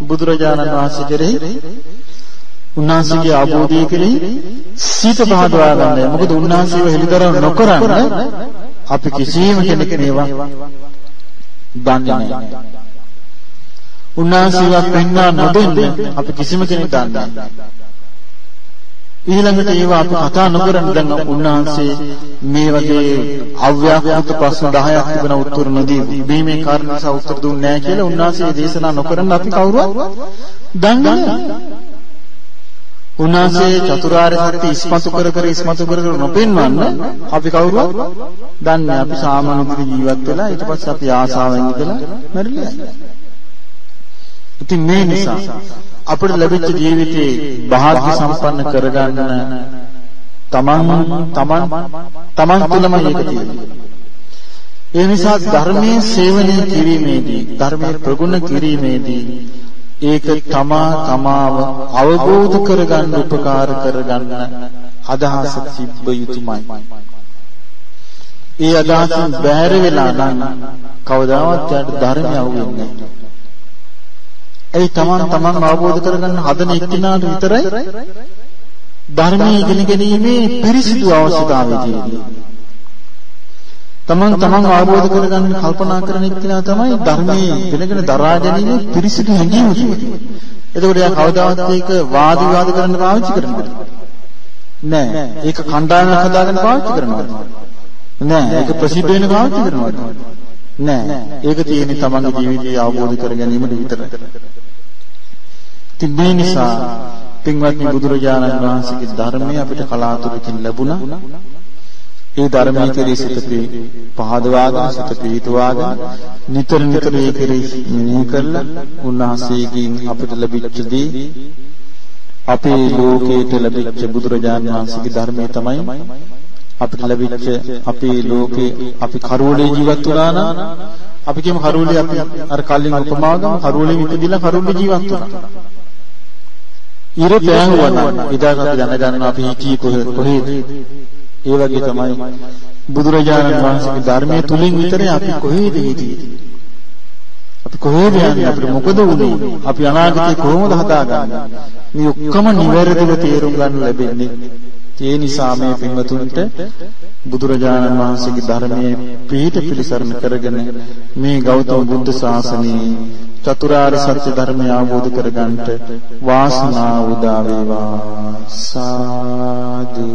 බුදුරජාණන් වහන්සේ කෙරෙහි උන්වහන්සේගේ ආબોධය කෙරෙහි සීත පහදවා ගන්නයි. මොකද උන්වහන්සේව හෙළිදරව් නොකරන අපි කිසිම කෙනෙක් මේවා දන්නේ නැහැ. උන්වහන්සේව පෙන්වා නොදෙන්න අපි කිසිම කෙනෙක් දන්නේ නැහැ. ඊළඟට ඒවා අපි කතා නොකරන දැන් උන්වහන්සේ මේ වගේ අව්‍යාකෘත ප්‍රශ්න 10ක් තිබෙන උත්තර නොදී මේ මේ කාරණා නිසා උත්තර දුන්නේ නැහැ කියලා උන්වහන්සේ දේශනා නොකරන අපි කවුරුවත් දන්නේ නැහැ. උන්වහන්සේ චතුරාර්ය සත්‍ය ඉස්මතු කර කර ඉස්මතු කර කර නොපෙන්වන්න අපි කවුරුවත් දන්නේ අපි සාමාන්‍ය ජීවත් වෙලා ඊට පස්සේ අපි ආසාවෙන් ඉඳලා මැරිලා ඉතින් මේ නිසා අපිට ලැබිච්ච ජීවිතේ භාග්‍ය සම්පන්න කරගන්න තමන් තමන් තමන් තුළම ඒක තියෙනවා. ඒ නිසා ධර්මයේ සේවනය කිරීමේදී ධර්මයේ ප්‍රගුණ කිරීමේදී ඒක තමා තමාව අවබෝධ කරගන්න උපකාර කරගන්න අදහස තිබ්බ යුතුමයි. ඒ අදහසින් බැහැර වෙලා නම් කවදාවත් යාට ධර්මය අහුවෙන්නේ නැහැ. ඒ තමන් තමන් අවබෝධ කරගන්න හදන එක්කිනාට විතරයි ධර්මයේ ඉගෙන ගැනීමේ පිරිසිදු අවශ්‍යතාවය තියෙන්නේ. තමන් තමන් අවබෝධ කරගන්න කල්පනා කරන එක්කිනා තමයි ධර්මයේ ඉගෙනගෙන දරා ගැනීම පිරිසිදු හැඟීම තියෙන්නේ. එතකොට එයා කවදාවත් ඒක වාද විවාද කරන්න පාවිච්චි කරනවද? නෑ. ඒක කණ්ඩායමක් හදාගෙන පාවිච්චි කරනවද? නෑ. ඒක ප්‍රසිද්ධ වෙන පාවිච්චි කරනවද? නෑ. ඒක තියෙන්නේ තමන්ගේ ජීවිතය අවබෝධ කර ගැනීමට විතරයි. ඉතින් මේ නිසා පින්වත්නි බුදුරජාණන් වහන්සේගේ ධර්මය අපිට කලාතුරකින් ලැබුණා. ඒ ධර්මයේ කෙරෙහි සිත පහදවාගෙන සිත පිහිටුවාගෙන නිතර නිතර ඒ කෙරෙහි මෙනෙහි කරලා උන්වහන්සේගෙන් අපිට ලැබිච්ච දේ අපේ ලෝකයට ලැබිච්ච බුදුරජාණන් වහන්සේගේ ධර්මය තමයි අපිට ලැබිච්ච අපේ ලෝකේ අපි කරුවලේ ජීවත් වුණා නම් අපි කියමු කරුවලේ අපි අර කලින් උපමාව ගමු කරුවලේ ඉපදිලා කරුවලේ ජීවත් වුණා. ඉර පෑහුවා නම් එදාට අපි දැනගන්නවා අපි හිටියේ කොහෙද? ඒ වගේ තමයි බුදුරජාණන් වහන්සේගේ ධර්මයේ තුලින් විතරයි අපි කොහෙද හිටියේ. අපි කොහෙද යන්නේ අපිට මොකද වුනේ? අපි අනාගතේ කොහොමද හදාගන්නේ? මේ ඔක්කොම නිවැරදිව තේරුම් ගන්න ලැබෙන්නේ. ඒ නිසා මේ පින්වතුන්ට බුදුරජාණන් වහන්සේගේ ධර්මයේ පිහිට පිළිසරණ කරගෙන මේ ගෞතම බුද්ධ ශාසනයේ චතුරාර්ය සත්‍ය ධර්මය අවබෝධ කරගන්නට වාසනාව උදා වේවා සාදු